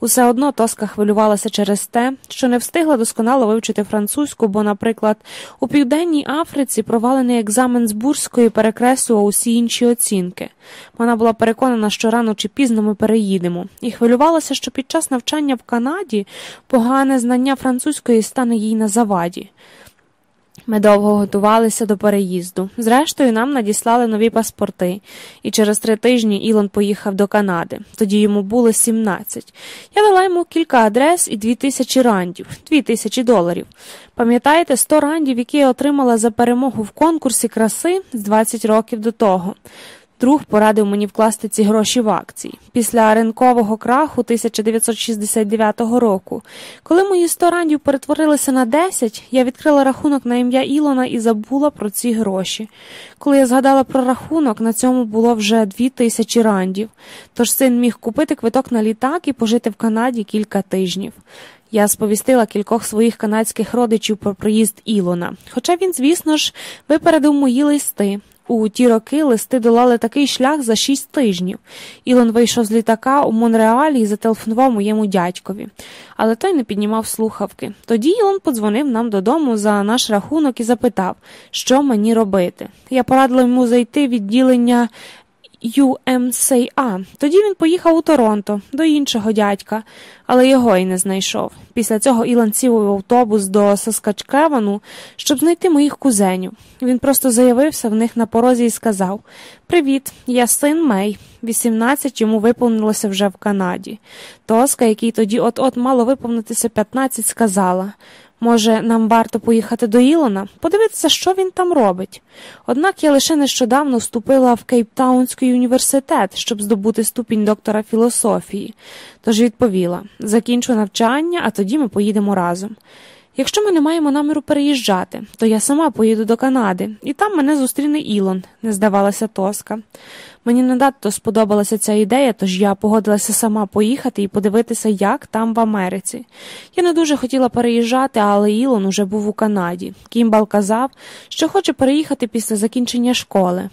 Усе одно Тоска хвилювалася через те, що не встигла досконало вивчити французьку, бо, наприклад, у Південній Африці провалений екзамен з бурської перекреслював усі інші оцінки. Вона була переконана, що рано чи пізно ми переїдемо, і хвилювалася, що під час навчання в Канаді погане знання французької стане їй на заваді. Ми довго готувалися до переїзду. Зрештою, нам надіслали нові паспорти, і через три тижні Ілон поїхав до Канади. Тоді йому було 17. Я дала йому кілька адрес і дві тисячі рандів, дві тисячі доларів. Пам'ятаєте, 100 рандів, які я отримала за перемогу в конкурсі краси з 20 років до того. Друг порадив мені вкласти ці гроші в акції. Після ринкового краху 1969 року, коли мої 100 рандів перетворилися на 10, я відкрила рахунок на ім'я Ілона і забула про ці гроші. Коли я згадала про рахунок, на цьому було вже 2000 рандів, тож син міг купити квиток на літак і пожити в Канаді кілька тижнів. Я сповістила кількох своїх канадських родичів про приїзд Ілона, хоча він, звісно ж, випередив мої листи. У ті роки листи долали такий шлях за шість тижнів. Ілон вийшов з літака у Монреалі і зателефонував моєму дядькові, але той не піднімав слухавки. Тоді Ілон подзвонив нам додому за наш рахунок і запитав, що мені робити. Я порадила йому зайти в відділення UMCA. Тоді він поїхав у Торонто до іншого дядька, але його й не знайшов. Після цього Ілан сів у автобус до Саскачкевану, щоб знайти моїх кузенів. Він просто заявився в них на порозі і сказав: Привіт, я син Мей. 18 йому виповнилося вже в Канаді. Тоска, який тоді от-от мало виповнитися 15, сказала. Може, нам варто поїхати до Ілона, подивитися, що він там робить. Однак я лише нещодавно вступила в Кейптаунський університет, щоб здобути ступінь доктора філософії, тож відповіла закінчу навчання, а тоді ми поїдемо разом. Якщо ми не маємо наміру переїжджати, то я сама поїду до Канади, і там мене зустріне Ілон, не здавалася Тоска. Мені не надто сподобалася ця ідея, тож я погодилася сама поїхати і подивитися, як там в Америці. Я не дуже хотіла переїжджати, але Ілон уже був у Канаді. Кімбал казав, що хоче переїхати після закінчення школи.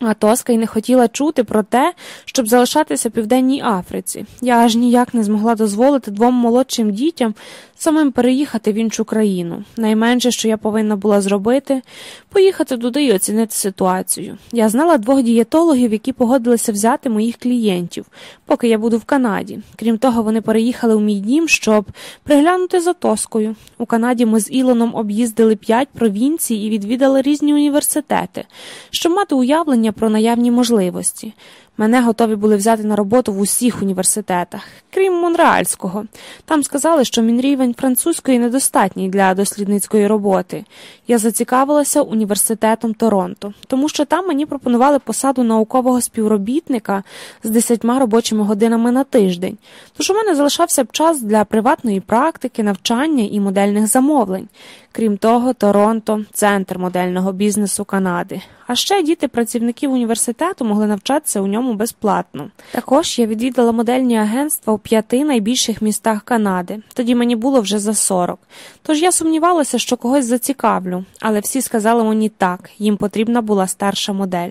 А Тоска й не хотіла чути про те, щоб залишатися в Південній Африці. Я аж ніяк не змогла дозволити двом молодшим дітям самим переїхати в іншу країну. Найменше, що я повинна була зробити, поїхати туди і оцінити ситуацію. Я знала двох дієтологів, які погодилися взяти моїх клієнтів, поки я буду в Канаді. Крім того, вони переїхали у мій дім, щоб приглянути за тоскою. У Канаді ми з Ілоном об'їздили п'ять провінцій і відвідали різні університети, щоб мати уявлення про наявні можливості. Мене готові були взяти на роботу в усіх університетах, крім Монреальського. Там сказали, що мій рівень французької недостатній для дослідницької роботи. Я зацікавилася університетом Торонто, тому що там мені пропонували посаду наукового співробітника з десятьма робочими годинами на тиждень. Тож у мене залишався б час для приватної практики, навчання і модельних замовлень. Крім того, Торонто центр модельного бізнесу Канади. А ще діти працівників університету могли навчатися у ньому безплатно. Також я відвідала модельні агентства у п'яти найбільших містах Канади. Тоді мені було вже за 40. Тож я сумнівалася, що когось зацікавлю, але всі сказали мені так, їм потрібна була старша модель.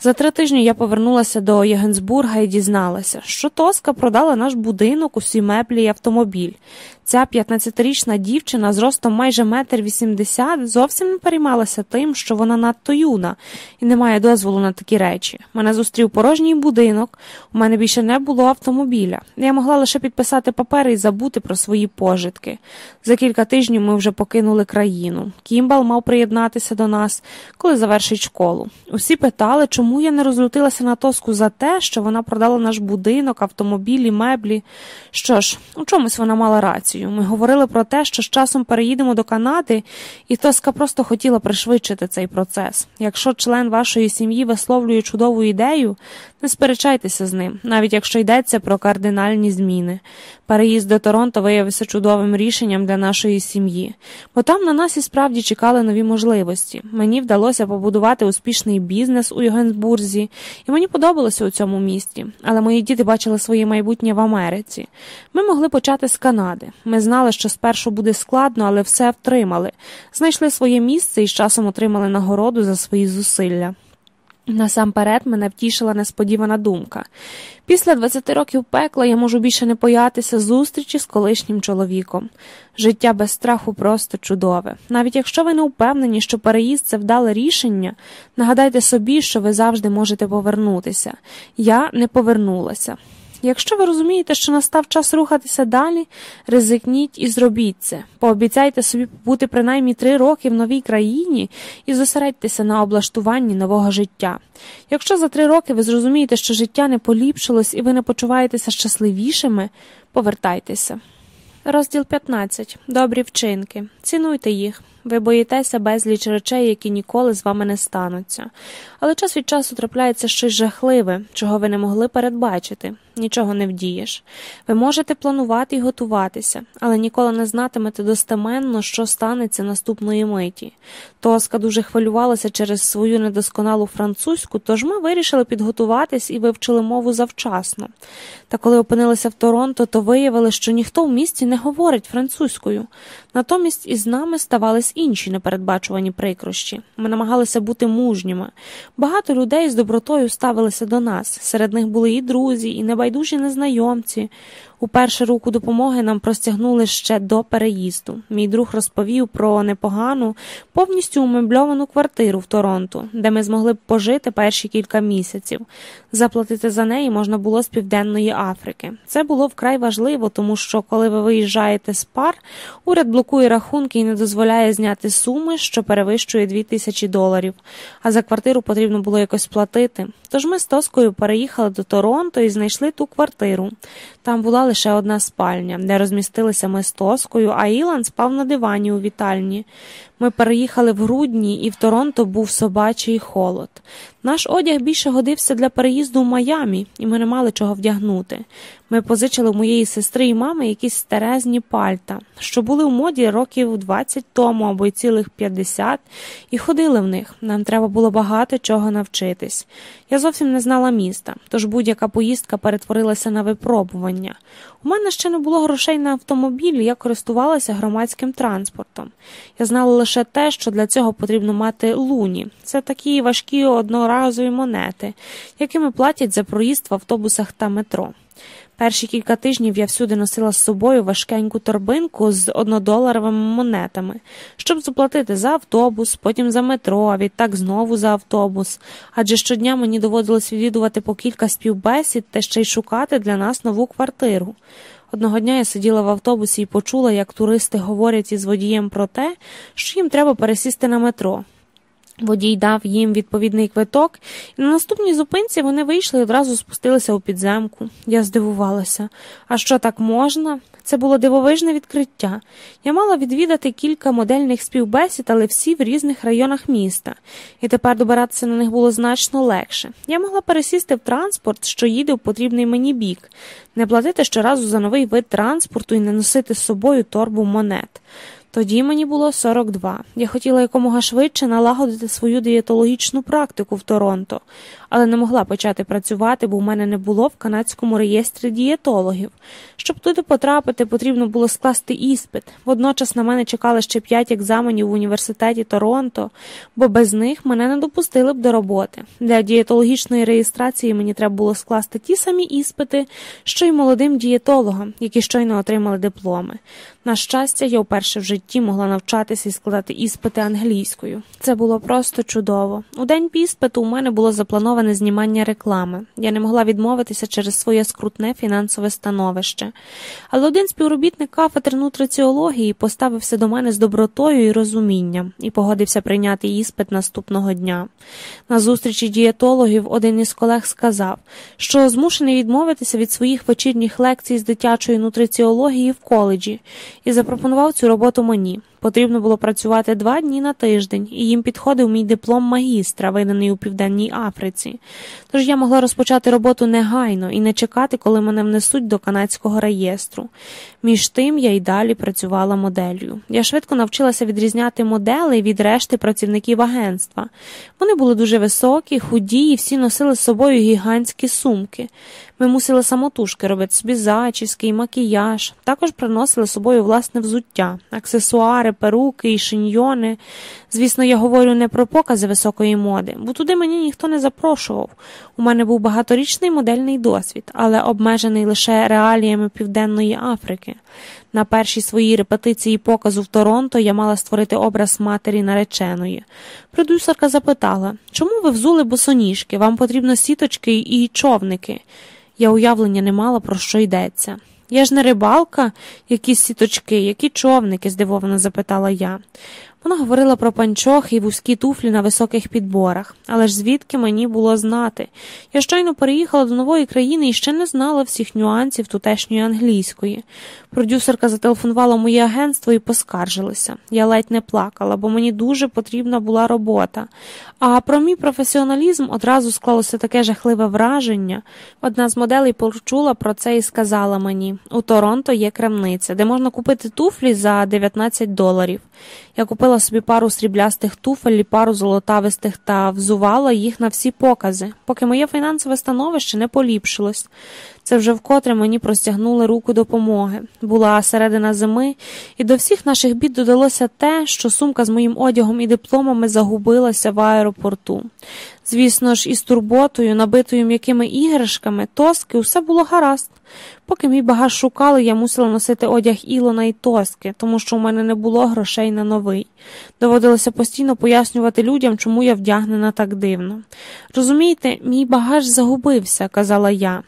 За три тижні я повернулася до Єгенсбурга і дізналася, що Тоска продала наш будинок, усі меблі і автомобіль. Ця 15-річна дівчина з ростом майже метр вісімдесят зовсім не переймалася тим, що вона надто юна і не має дозволу на такі речі. Мене зустрів порожній будинок, у мене більше не було автомобіля. Я могла лише підписати папери і забути про свої пожитки. За кілька тижнів ми вже покинули країну. Кімбал мав приєднатися до нас, коли завершить школу. Усі питали, чому я не розлютилася на тоску за те, що вона продала наш будинок, автомобілі, меблі. Що ж, у чомусь вона мала рацію. Ми говорили про те, що з часом переїдемо до Канади, і Тоска просто хотіла пришвидшити цей процес. Якщо член вашої сім'ї висловлює чудову ідею, не сперечайтеся з ним, навіть якщо йдеться про кардинальні зміни. Переїзд до Торонто виявився чудовим рішенням для нашої сім'ї, бо там на нас і справді чекали нові можливості. Мені вдалося побудувати успішний бізнес у Йогенсбурзі, і мені подобалося у цьому місті. Але мої діти бачили своє майбутнє в Америці. Ми могли почати з Канади. Ми знали, що спершу буде складно, але все втримали. Знайшли своє місце і з часом отримали нагороду за свої зусилля. Насамперед мене втішила несподівана думка. Після 20 років пекла я можу більше не боятися зустрічі з колишнім чоловіком. Життя без страху просто чудове. Навіть якщо ви не впевнені, що переїзд це вдале рішення, нагадайте собі, що ви завжди можете повернутися. Я не повернулася. Якщо ви розумієте, що настав час рухатися далі, ризикніть і зробіть це. Пообіцяйте собі побути принаймні три роки в новій країні і зосередьтеся на облаштуванні нового життя. Якщо за три роки ви зрозумієте, що життя не поліпшилось і ви не почуваєтеся щасливішими, повертайтеся. Розділ 15. Добрі вчинки. Цінуйте їх. Ви боїтеся безліч речей, які ніколи з вами не стануться. Але час від часу трапляється щось жахливе, чого ви не могли передбачити. Нічого не вдієш. Ви можете планувати і готуватися, але ніколи не знатимете достеменно, що станеться наступної миті. Тоска дуже хвилювалася через свою недосконалу французьку, тож ми вирішили підготуватись і вивчили мову завчасно. Та коли опинилися в Торонто, то виявили, що ніхто в місті не говорить французькою. Натомість із нами ставались інші непередбачувані прикрощі. Ми намагалися бути мужніми. Багато людей з добротою ставилися до нас. Серед них були і друзі, і небайдужі незнайомці. У першу руку допомоги нам простягнули ще до переїзду. Мій друг розповів про непогану, повністю умебльовану квартиру в Торонто, де ми змогли б пожити перші кілька місяців. Заплатити за неї можна було з Південної Африки. Це було вкрай важливо, тому що коли ви виїжджаєте з пар, уряд блокує рахунки і не дозволяє зняти суми, що перевищує 2 тисячі доларів. А за квартиру потрібно було якось платити. Тож ми з Тоскою переїхали до Торонто і знайшли ту квартиру. Там була лише одна спальня, де розмістилися ми з Тоскою, а Ілан спав на дивані у вітальні. Ми переїхали в грудні, і в Торонто був собачий холод. Наш одяг більше годився для переїзду в Майамі, і ми не мали чого вдягнути. Ми позичили у моєї сестри і мами якісь старезні пальта, що були в моді років 20 тому або й цілих 50, і ходили в них. Нам треба було багато чого навчитись. Я зовсім не знала міста, тож будь-яка поїздка перетворилася на випробування. У мене ще не було грошей на автомобіль, я користувалася громадським транспортом. Я знала лише те, що для цього потрібно мати луні. Це такі важкі одноразові монети, якими платять за проїзд в автобусах та метро. Перші кілька тижнів я всюди носила з собою важкеньку торбинку з однодоларовими монетами, щоб заплатити за автобус, потім за метро, а відтак знову за автобус. Адже щодня мені доводилось відвідувати по кілька співбесід та ще й шукати для нас нову квартиру. Одного дня я сиділа в автобусі і почула, як туристи говорять із водієм про те, що їм треба пересісти на метро. Водій дав їм відповідний квиток, і на наступній зупинці вони вийшли і одразу спустилися у підземку. Я здивувалася. А що так можна? Це було дивовижне відкриття. Я мала відвідати кілька модельних співбесід, але всі в різних районах міста, і тепер добиратися на них було значно легше. Я могла пересісти в транспорт, що їде в потрібний мені бік, не платити щоразу за новий вид транспорту і не носити з собою торбу монет. Тоді мені було 42. Я хотіла якомога швидше налагодити свою дієтологічну практику в Торонто, але не могла почати працювати, бо в мене не було в канадському реєстрі дієтологів. Щоб туди потрапити, потрібно було скласти іспит. Водночас на мене чекали ще п'ять екзаменів в університеті Торонто, бо без них мене не допустили б до роботи. Для дієтологічної реєстрації мені треба було скласти ті самі іспити, що й молодим дієтологам, які щойно отримали дипломи. На щастя, я вперше в житті могла навчатися і складати іспити англійською. Це було просто чудово. У день іспиту у мене було заплановане знімання реклами. Я не могла відмовитися через своє скрутне фінансове становище. Але один співробітник кафедри нутриціології поставився до мене з добротою і розумінням і погодився прийняти іспит наступного дня. На зустрічі дієтологів один із колег сказав, що змушений відмовитися від своїх вечірніх лекцій з дитячої нутриціології в коледжі і запропонував цю роботу мені. Потрібно було працювати два дні на тиждень, і їм підходив мій диплом магістра, виданий у Південній Африці. Тож я могла розпочати роботу негайно і не чекати, коли мене внесуть до канадського реєстру. Між тим я й далі працювала моделлю. Я швидко навчилася відрізняти модели від решти працівників агентства. Вони були дуже високі, худі, і всі носили з собою гігантські сумки. Ми мусили самотужки робити собі зачіски і макіяж, також приносили з собою власне взуття, аксесуари, перуки і шиньйони. Звісно, я говорю не про покази високої моди, бо туди мені ніхто не запрошував. У мене був багаторічний модельний досвід, але обмежений лише реаліями Південної Африки. На першій своїй репетиції показу в Торонто я мала створити образ матері нареченої. Продюсерка запитала, чому ви взули босоніжки? Вам потрібно сіточки і човники. Я уявлення не мала, про що йдеться. Я ж не рибалка, якісь сіточки, які човники? здивовано запитала я. Вона говорила про панчохи і вузькі туфлі на високих підборах, але ж звідки мені було знати? Я щойно переїхала до нової країни і ще не знала всіх нюансів тутешньої англійської. Продюсерка зателефонувала моє агентство і поскаржилася. Я ледь не плакала, бо мені дуже потрібна була робота. А про мій професіоналізм одразу склалося таке жахливе враження. Одна з моделей почула про це і сказала мені: у Торонто є крамниця, де можна купити туфлі за 19 доларів. Я купила собі пару сріблястих туфель і пару золотавистих та взувала їх на всі покази, поки моє фінансове становище не поліпшилось. Це вже вкотре мені простягнули руку допомоги. Була середина зими, і до всіх наших бід додалося те, що сумка з моїм одягом і дипломами загубилася в аеропорту. Звісно ж, із турботою, набитою м'якими іграшками, тоски, усе було гаразд. Поки мій багаж шукали, я мусила носити одяг Ілона і тоски, тому що у мене не було грошей на новий. Доводилося постійно пояснювати людям, чому я вдягнена так дивно. Розумієте, мій багаж загубився, казала я.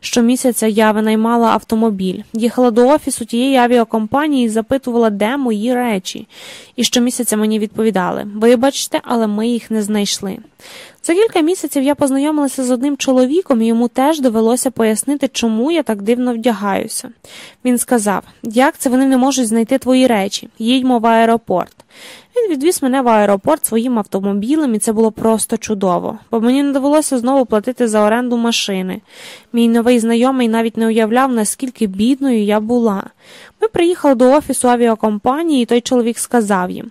Щомісяця я винаймала автомобіль, їхала до офісу тієї авіакомпанії і запитувала, де мої речі. І щомісяця мені відповідали Вибачте, але ми їх не знайшли. За кілька місяців я познайомилася з одним чоловіком, і йому теж довелося пояснити, чому я так дивно вдягаюся. Він сказав, як це вони не можуть знайти твої речі, їдьмо в аеропорт. Він відвіз мене в аеропорт своїм автомобілем, і це було просто чудово, бо мені не довелося знову платити за оренду машини. Мій новий знайомий навіть не уявляв, наскільки бідною я була. Ми приїхали до офісу авіакомпанії, і той чоловік сказав їм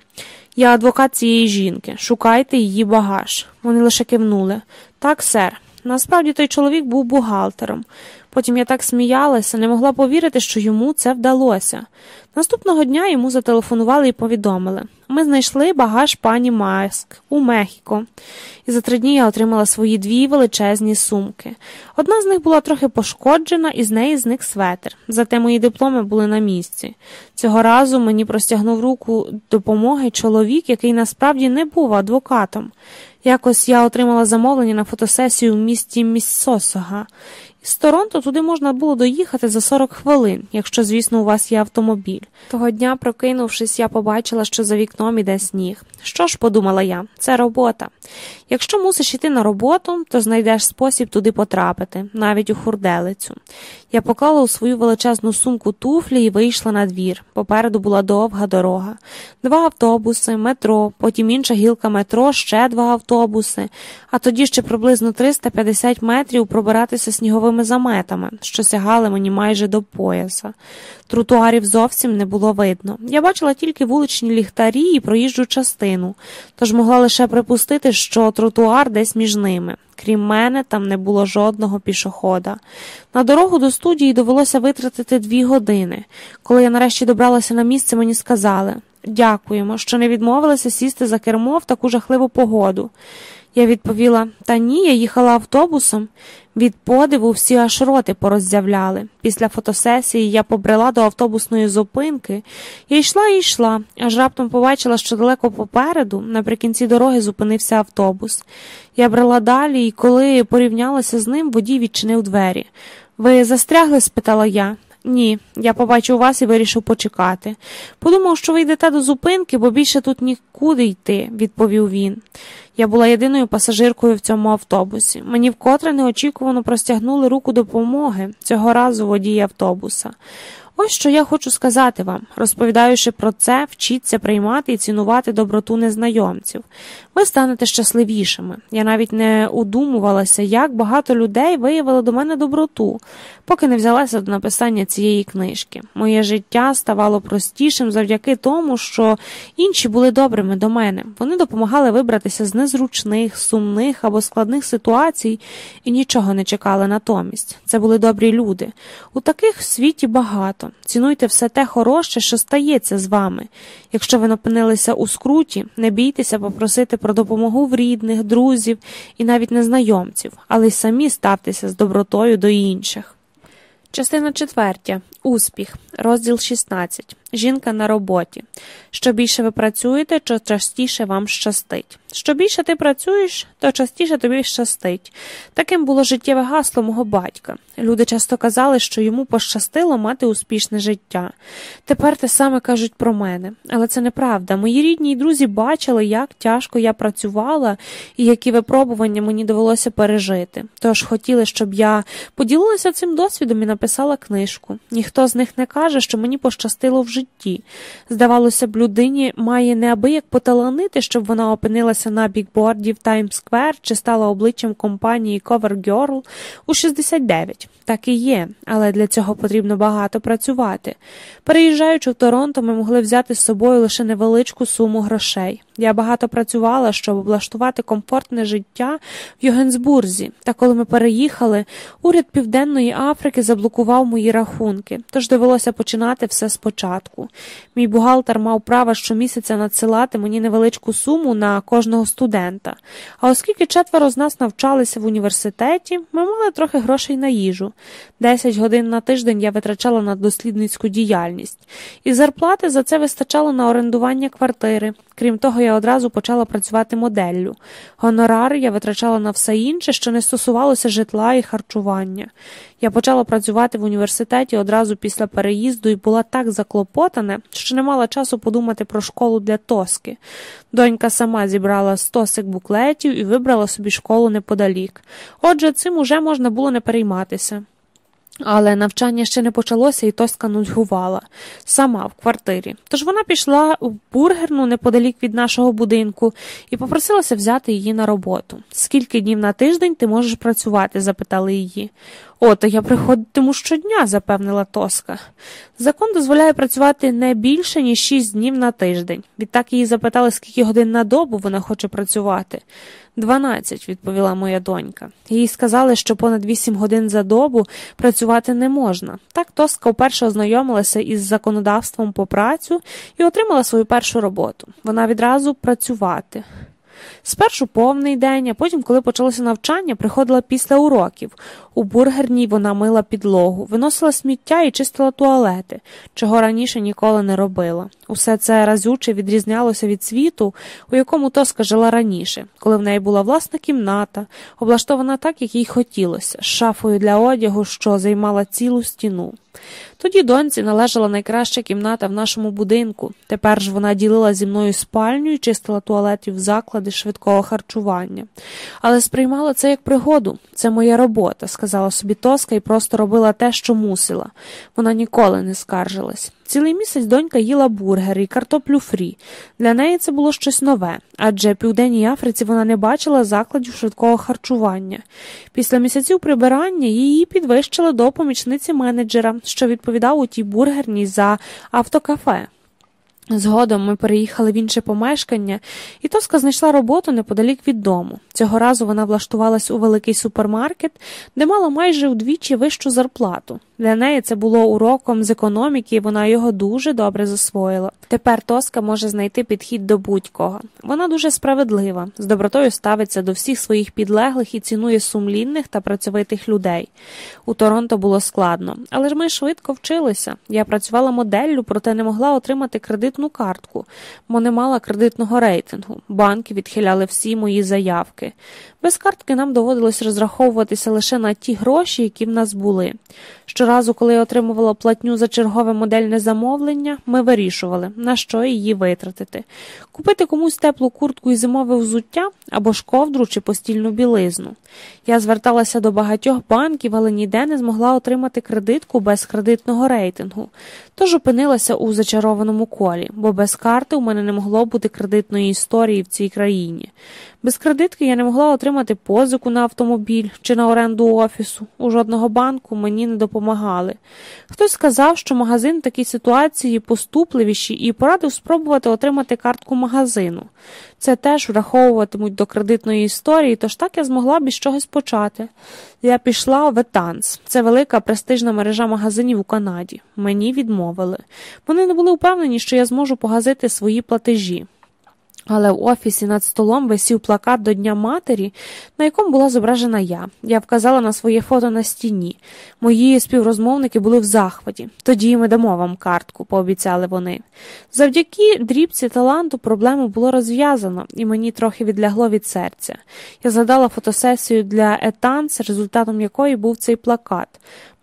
Я адвокат цієї жінки, шукайте її багаж. Вони лише кивнули. Так, сер. Насправді той чоловік був бухгалтером. Потім я так сміялася, не могла повірити, що йому це вдалося. Наступного дня йому зателефонували і повідомили ми знайшли багаж пані Маск у Мехіко, і за три дні я отримала свої дві величезні сумки. Одна з них була трохи пошкоджена, і з неї зник светр. Зате мої дипломи були на місці. Цього разу мені простягнув руку допомоги чоловік, який насправді не був адвокатом. Якось я отримала замовлення на фотосесію в місті Міссосога. З Торонто туди можна було доїхати за 40 хвилин, якщо, звісно, у вас є автомобіль. Того дня, прокинувшись, я побачила, що за вікном іде сніг. Що ж, подумала я, це робота. Якщо мусиш йти на роботу, то знайдеш спосіб туди потрапити, навіть у хурделицю. Я поклала у свою величезну сумку туфлі і вийшла на двір. Попереду була довга дорога, два автобуси, метро, потім інша гілка метро, ще два автобуси, а тоді ще приблизно 350 метрів пробиратися сніговими заметами, що сягали мені майже до пояса. Тротуарів зовсім не було видно. Я бачила тільки вуличні ліхтарі і проїжджу частину, тож могла лише припустити, що тротуар десь між ними. Крім мене, там не було жодного пішохода. На дорогу до студії довелося витратити дві години. Коли я нарешті добралася на місце, мені сказали дякуємо, що не відмовилися сісти за кермо в таку жахливу погоду. Я відповіла та ні, я їхала автобусом. Від подиву всі аж роти пороззявляли. Після фотосесії я побрела до автобусної зупинки Я йшла і йшла, аж раптом побачила, що далеко попереду, наприкінці дороги, зупинився автобус. Я брала далі, і коли порівнялася з ним, водій відчинив двері. Ви застрягли? спитала я. Ні, я побачив вас і вирішив почекати. Подумав, що ви йдете до зупинки, бо більше тут нікуди йти, відповів він. Я була єдиною пасажиркою в цьому автобусі. Мені вкотре неочікувано простягнули руку допомоги цього разу водії автобуса. Ось що я хочу сказати вам, розповідаючи про це, вчіться приймати і цінувати доброту незнайомців. Ви станете щасливішими. Я навіть не удумувалася, як багато людей виявили до мене доброту, поки не взялася до написання цієї книжки. Моє життя ставало простішим завдяки тому, що інші були добрими до мене. Вони допомагали вибратися з незручних, сумних або складних ситуацій і нічого не чекали натомість. Це були добрі люди. У таких в світі багато. Цінуйте все те хороше, що стається з вами. Якщо ви опинилися у скруті, не бійтеся попросити про допомогу в рідних, друзів і навіть незнайомців, але й самі ставтеся з добротою до інших. Частина четвертя. Успіх. Розділ 16. жінка на роботі. Що більше ви працюєте, то частіше вам щастить. Що більше ти працюєш, то частіше тобі щастить. Таким було життєве гасло мого батька. Люди часто казали, що йому пощастило мати успішне життя. Тепер те саме кажуть про мене, але це неправда. Мої рідні й друзі бачили, як тяжко я працювала і які випробування мені довелося пережити. Тож хотіли, щоб я поділилася цим досвідом і написала книжку. Ніхто з них не каже, що мені пощастило в житті. Здавалося б, людині має неабияк поталанити, щоб вона опинилася на бікборді в Таймс-сквер чи стала обличчям компанії Cover Girl у 69. Так і є, але для цього потрібно багато працювати. Переїжджаючи в Торонто, ми могли взяти з собою лише невеличку суму грошей. Я багато працювала, щоб облаштувати комфортне життя в Йогенсбурзі. Та коли ми переїхали, уряд Південної Африки заблокував мої рахунки, тож довелося починати все спочатку. Мій бухгалтер мав право щомісяця надсилати мені невеличку суму на кожного студента. А оскільки четверо з нас навчалися в університеті, ми мали трохи грошей на їжу. Десять годин на тиждень я витрачала на дослідницьку діяльність, і зарплати за це вистачало на орендування квартири. Крім того, я одразу почала працювати моделлю. Гонорари я витрачала на все інше, що не стосувалося житла і харчування. Я почала працювати в університеті одразу після переїзду і була так заклопотана, що не мала часу подумати про школу для тоски. Донька сама зібрала стосик буклетів і вибрала собі школу неподалік. Отже, цим уже можна було не перейматися. Але навчання ще не почалося, і Тоська нудьгувала сама в квартирі. Тож вона пішла в бургерну неподалік від нашого будинку і попросилася взяти її на роботу. Скільки днів на тиждень ти можеш працювати? запитали її. О, я приходитиму щодня, запевнила Тоска. Закон дозволяє працювати не більше, ніж шість днів на тиждень. Відтак її запитали, скільки годин на добу вона хоче працювати. Дванадцять, відповіла моя донька. Їй сказали, що понад вісім годин за добу працювати не можна. Так Тоска вперше ознайомилася із законодавством по працю і отримала свою першу роботу. Вона відразу працювати. Спершу повний день, а потім, коли почалося навчання, приходила після уроків. У бургерній вона мила підлогу, виносила сміття і чистила туалети, чого раніше ніколи не робила. Усе це разюче відрізнялося від світу, у якому Тоска жила раніше, коли в неї була власна кімната, облаштована так, як їй хотілося, з шафою для одягу, що займала цілу стіну. Тоді доньці належала найкраща кімната в нашому будинку. Тепер ж вона ділила зі мною спальню і чистила туалетів заклади швидкого харчування. Але сприймала це як пригоду. Це моя робота, сказала собі Тоска і просто робила те, що мусила. Вона ніколи не скаржилась. Цілий місяць донька їла бургери і картоплю фрі. Для неї це було щось нове, адже в Південній Африці вона не бачила закладів швидкого харчування. Після місяців прибирання її підвищили до помічниці менеджера, що відповідав у тій бургерній за автокафе. Згодом ми переїхали в інше помешкання, і Тоска знайшла роботу неподалік від дому. Цього разу вона влаштувалась у великий супермаркет, де мала майже вдвічі вищу зарплату. Для неї це було уроком з економіки, і вона його дуже добре засвоїла. Тепер Тоска може знайти підхід до будь-кого. Вона дуже справедлива, з добротою ставиться до всіх своїх підлеглих і цінує сумлінних та працьовитих людей. У Торонто було складно, але ж ми швидко вчилися. Я працювала моделлю, проте не могла отримати кредитну картку, бо не мала кредитного рейтингу. Банки відхиляли всі мої заявки. Без картки нам доводилось розраховуватися лише на ті гроші, які в нас були. Щоразу, коли я отримувала платню за чергове модельне замовлення, ми вирішували, на що її витратити, купити комусь теплу куртку і зимове взуття або ж ковдру чи постільну білизну. Я зверталася до багатьох банків, але ніде не змогла отримати кредитку без кредитного рейтингу, тож опинилася у зачарованому колі, бо без карти у мене не могло бути кредитної історії в цій країні. Без кредитки я не могла отримати позику на автомобіль чи на оренду офісу. У жодного банку мені не допомагали. Хтось сказав, що магазин в такій ситуації поступливіші і порадив спробувати отримати картку магазину. Це теж враховуватимуть до кредитної історії, тож так я змогла б із чогось почати. Я пішла в Етанс. Це велика престижна мережа магазинів у Канаді. Мені відмовили. Вони не були впевнені, що я зможу погазити свої платежі. Але в офісі над столом висів плакат до Дня матері, на якому була зображена я. Я вказала на своє фото на стіні. Мої співрозмовники були в захваті. Тоді ми дамо вам картку, пообіцяли вони. Завдяки дрібці таланту проблему було розв'язано, і мені трохи відлягло від серця. Я згадала фотосесію для етанс, результатом якої був цей плакат.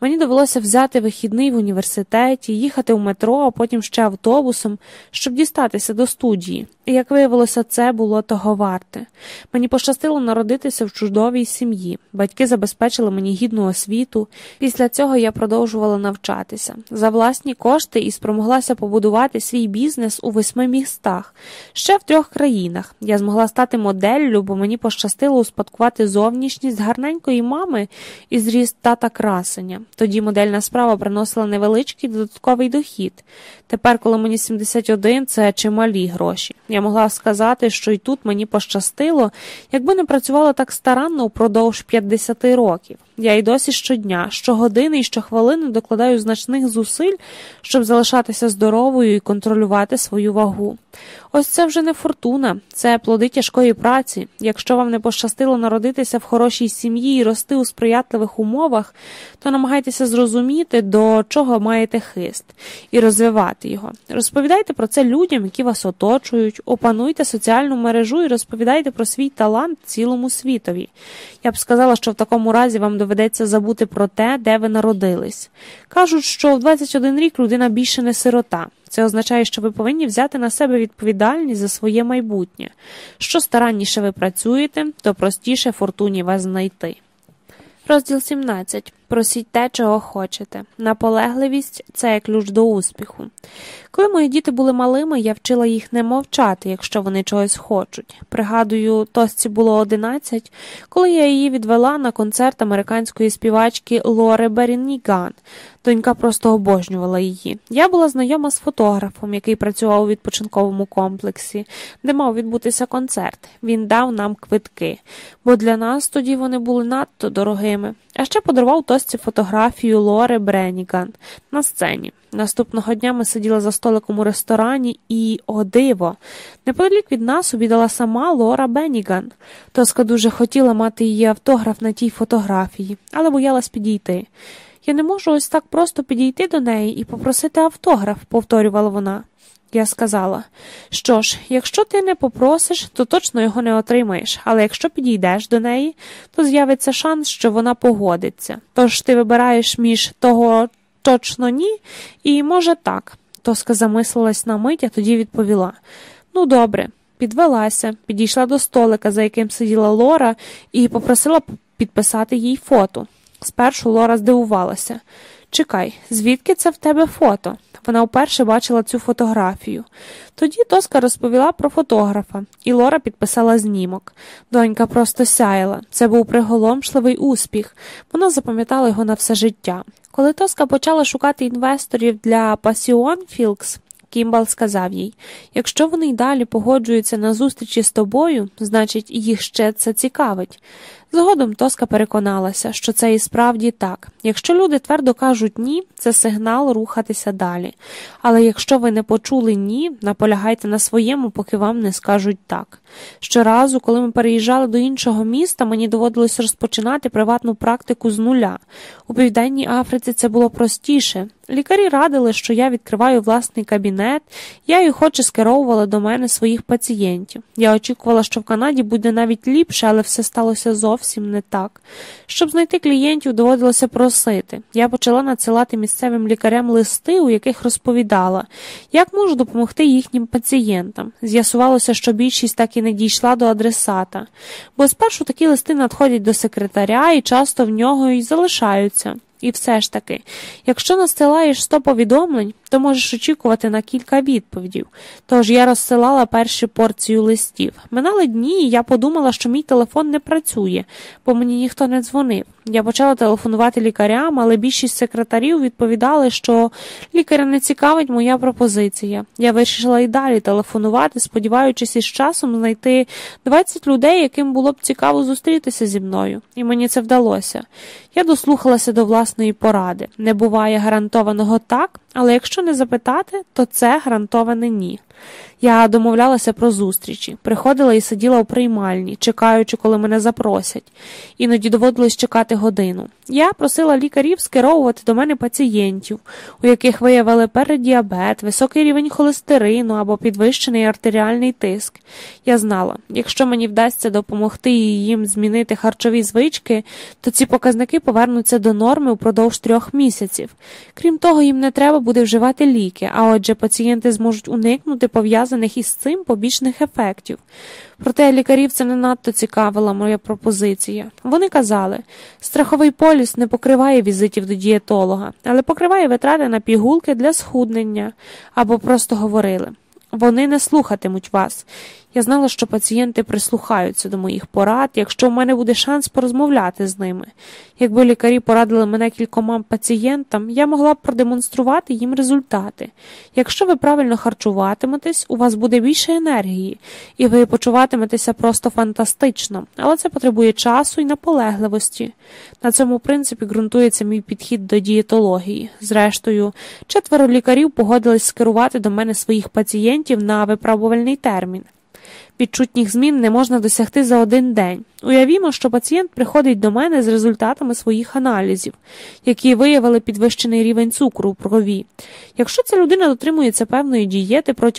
Мені довелося взяти вихідний в університеті, їхати в метро, а потім ще автобусом, щоб дістатися до студії. І як виявилося, це було того варте. Мені пощастило народитися в чудовій сім'ї. Батьки забезпечили мені гідну освіту. Після цього я продовжувала навчатися за власні кошти і спромоглася побудувати свій бізнес у восьми містах, ще в трьох країнах. Я змогла стати моделлю, бо мені пощастило успадкувати зовнішність гарненької мами і зріст тата красення. Тоді модельна справа приносила невеличкий додатковий дохід. Тепер, коли мені 71, це чималі гроші. Я могла сказати, що й тут мені пощастило, якби не працювала так старанно упродовж 50 років. Я й досі щодня, щогодини і щохвилини докладаю значних зусиль, щоб залишатися здоровою і контролювати свою вагу. Ось це вже не фортуна, це плоди тяжкої праці. Якщо вам не пощастило народитися в хорошій сім'ї і рости у сприятливих умовах, то намагайтеся зрозуміти, до чого маєте хист, і розвивати його. Розповідайте про це людям, які вас оточують, опануйте соціальну мережу і розповідайте про свій талант цілому світові. Я б сказала, що в такому разі вам доведеться забути про те, де ви народились. Кажуть, що в 21 рік людина більше не сирота. Це означає, що ви повинні взяти на себе відповідальність за своє майбутнє. Що старанніше ви працюєте, то простіше фортуні вас знайти. Розділ 17. Просіть те, чого хочете. Наполегливість це ключ до успіху. Коли мої діти були малими, я вчила їх не мовчати, якщо вони чогось хочуть. Пригадую, Тосці було 11, коли я її відвела на концерт американської співачки Лори Берініган. Донька просто обожнювала її. Я була знайома з фотографом, який працював у відпочинковому комплексі, де мав відбутися концерт. Він дав нам квитки, бо для нас тоді вони були надто дорогими. А ще подарував Тосці фотографію Лори Бреніган на сцені. Наступного дня ми сиділи за столиком у ресторані і, о диво, неподалік від нас обідала сама Лора Беніган. Тоска дуже хотіла мати її автограф на тій фотографії, але боялась підійти. Я не можу ось так просто підійти до неї і попросити автограф, повторювала вона. Я сказала, що ж, якщо ти не попросиш, то точно його не отримаєш, але якщо підійдеш до неї, то з'явиться шанс, що вона погодиться. Тож ти вибираєш між того точно ні, і, може, так. Тоска замислилась на мить, а тоді відповіла Ну, добре, підвелася, підійшла до столика, за яким сиділа Лора, і попросила підписати їй фото. Спершу Лора здивувалася. Чекай, звідки це в тебе фото? Вона вперше бачила цю фотографію. Тоді Тоска розповіла про фотографа, і Лора підписала знімок. Донька просто сяяла. Це був приголомшливий успіх. Вона запам'ятала його на все життя. Коли Тоска почала шукати інвесторів для Passion Filks, Кімбал сказав їй якщо вони й далі погоджуються на зустрічі з тобою, значить їх ще це цікавить. Згодом Тоска переконалася, що це і справді так. Якщо люди твердо кажуть ні, це сигнал рухатися далі. Але якщо ви не почули ні, наполягайте на своєму, поки вам не скажуть так. Щоразу, коли ми переїжджали до іншого міста, мені доводилось розпочинати приватну практику з нуля. У Південній Африці це було простіше. Лікарі радили, що я відкриваю власний кабінет, я й охоче скеровувала до мене своїх пацієнтів. Я очікувала, що в Канаді буде навіть ліпше, але все сталося зовсім не так. Щоб знайти клієнтів, доводилося просити. Я почала надсилати місцевим лікарям листи, у яких розповідала, як можу допомогти їхнім пацієнтам. З'ясувалося, що більшість так і не дійшла до адресата, бо спершу такі листи надходять до секретаря і часто в нього й залишаються. І все ж таки, якщо насилаєш 100 повідомлень, то можеш очікувати на кілька відповідей. Тож я розсилала першу порцію листів. Минали дні, і я подумала, що мій телефон не працює, бо мені ніхто не дзвонив. Я почала телефонувати лікарям, але більшість секретарів відповідали, що лікаря не цікавить моя пропозиція. Я вирішила і далі телефонувати, сподіваючись із часом знайти 20 людей, яким було б цікаво зустрітися зі мною, і мені це вдалося. Я дослухалася до власної поради. Не буває гарантованого так, але якщо не запитати, то це гарантоване ні. Я домовлялася про зустрічі, приходила і сиділа у приймальні, чекаючи, коли мене запросять. Іноді доводилось чекати годину. Я просила лікарів скеровувати до мене пацієнтів, у яких виявили передіабет, високий рівень холестерину або підвищений артеріальний тиск. Я знала, якщо мені вдасться допомогти їм змінити харчові звички, то ці показники повернуться до норми упродовж трьох місяців. Крім того, їм не треба буде вживати ліки, а отже, пацієнти зможуть уникнути пов'язаних із цим побічних ефектів. Проте лікарів це не надто цікавила моя пропозиція. Вони казали, страховий поліс не покриває візитів до дієтолога, але покриває витрати на пігулки для схуднення або просто говорили. Вони не слухатимуть вас. Я знала, що пацієнти прислухаються до моїх порад, якщо в мене буде шанс порозмовляти з ними. Якби лікарі порадили мене кількома пацієнтам, я могла б продемонструвати їм результати. Якщо ви правильно харчуватиметесь, у вас буде більше енергії, і ви почуватиметеся просто фантастично, але це потребує часу і наполегливості. На цьому принципі ґрунтується мій підхід до дієтології. Зрештою, четверо лікарів погодились скерувати до мене своїх пацієнтів на виправувальний термін. Відчутніх змін не можна досягти за один день. Уявімо, що пацієнт приходить до мене з результатами своїх аналізів, які виявили підвищений рівень цукру в крові. Якщо ця людина дотримується певної дієти протягом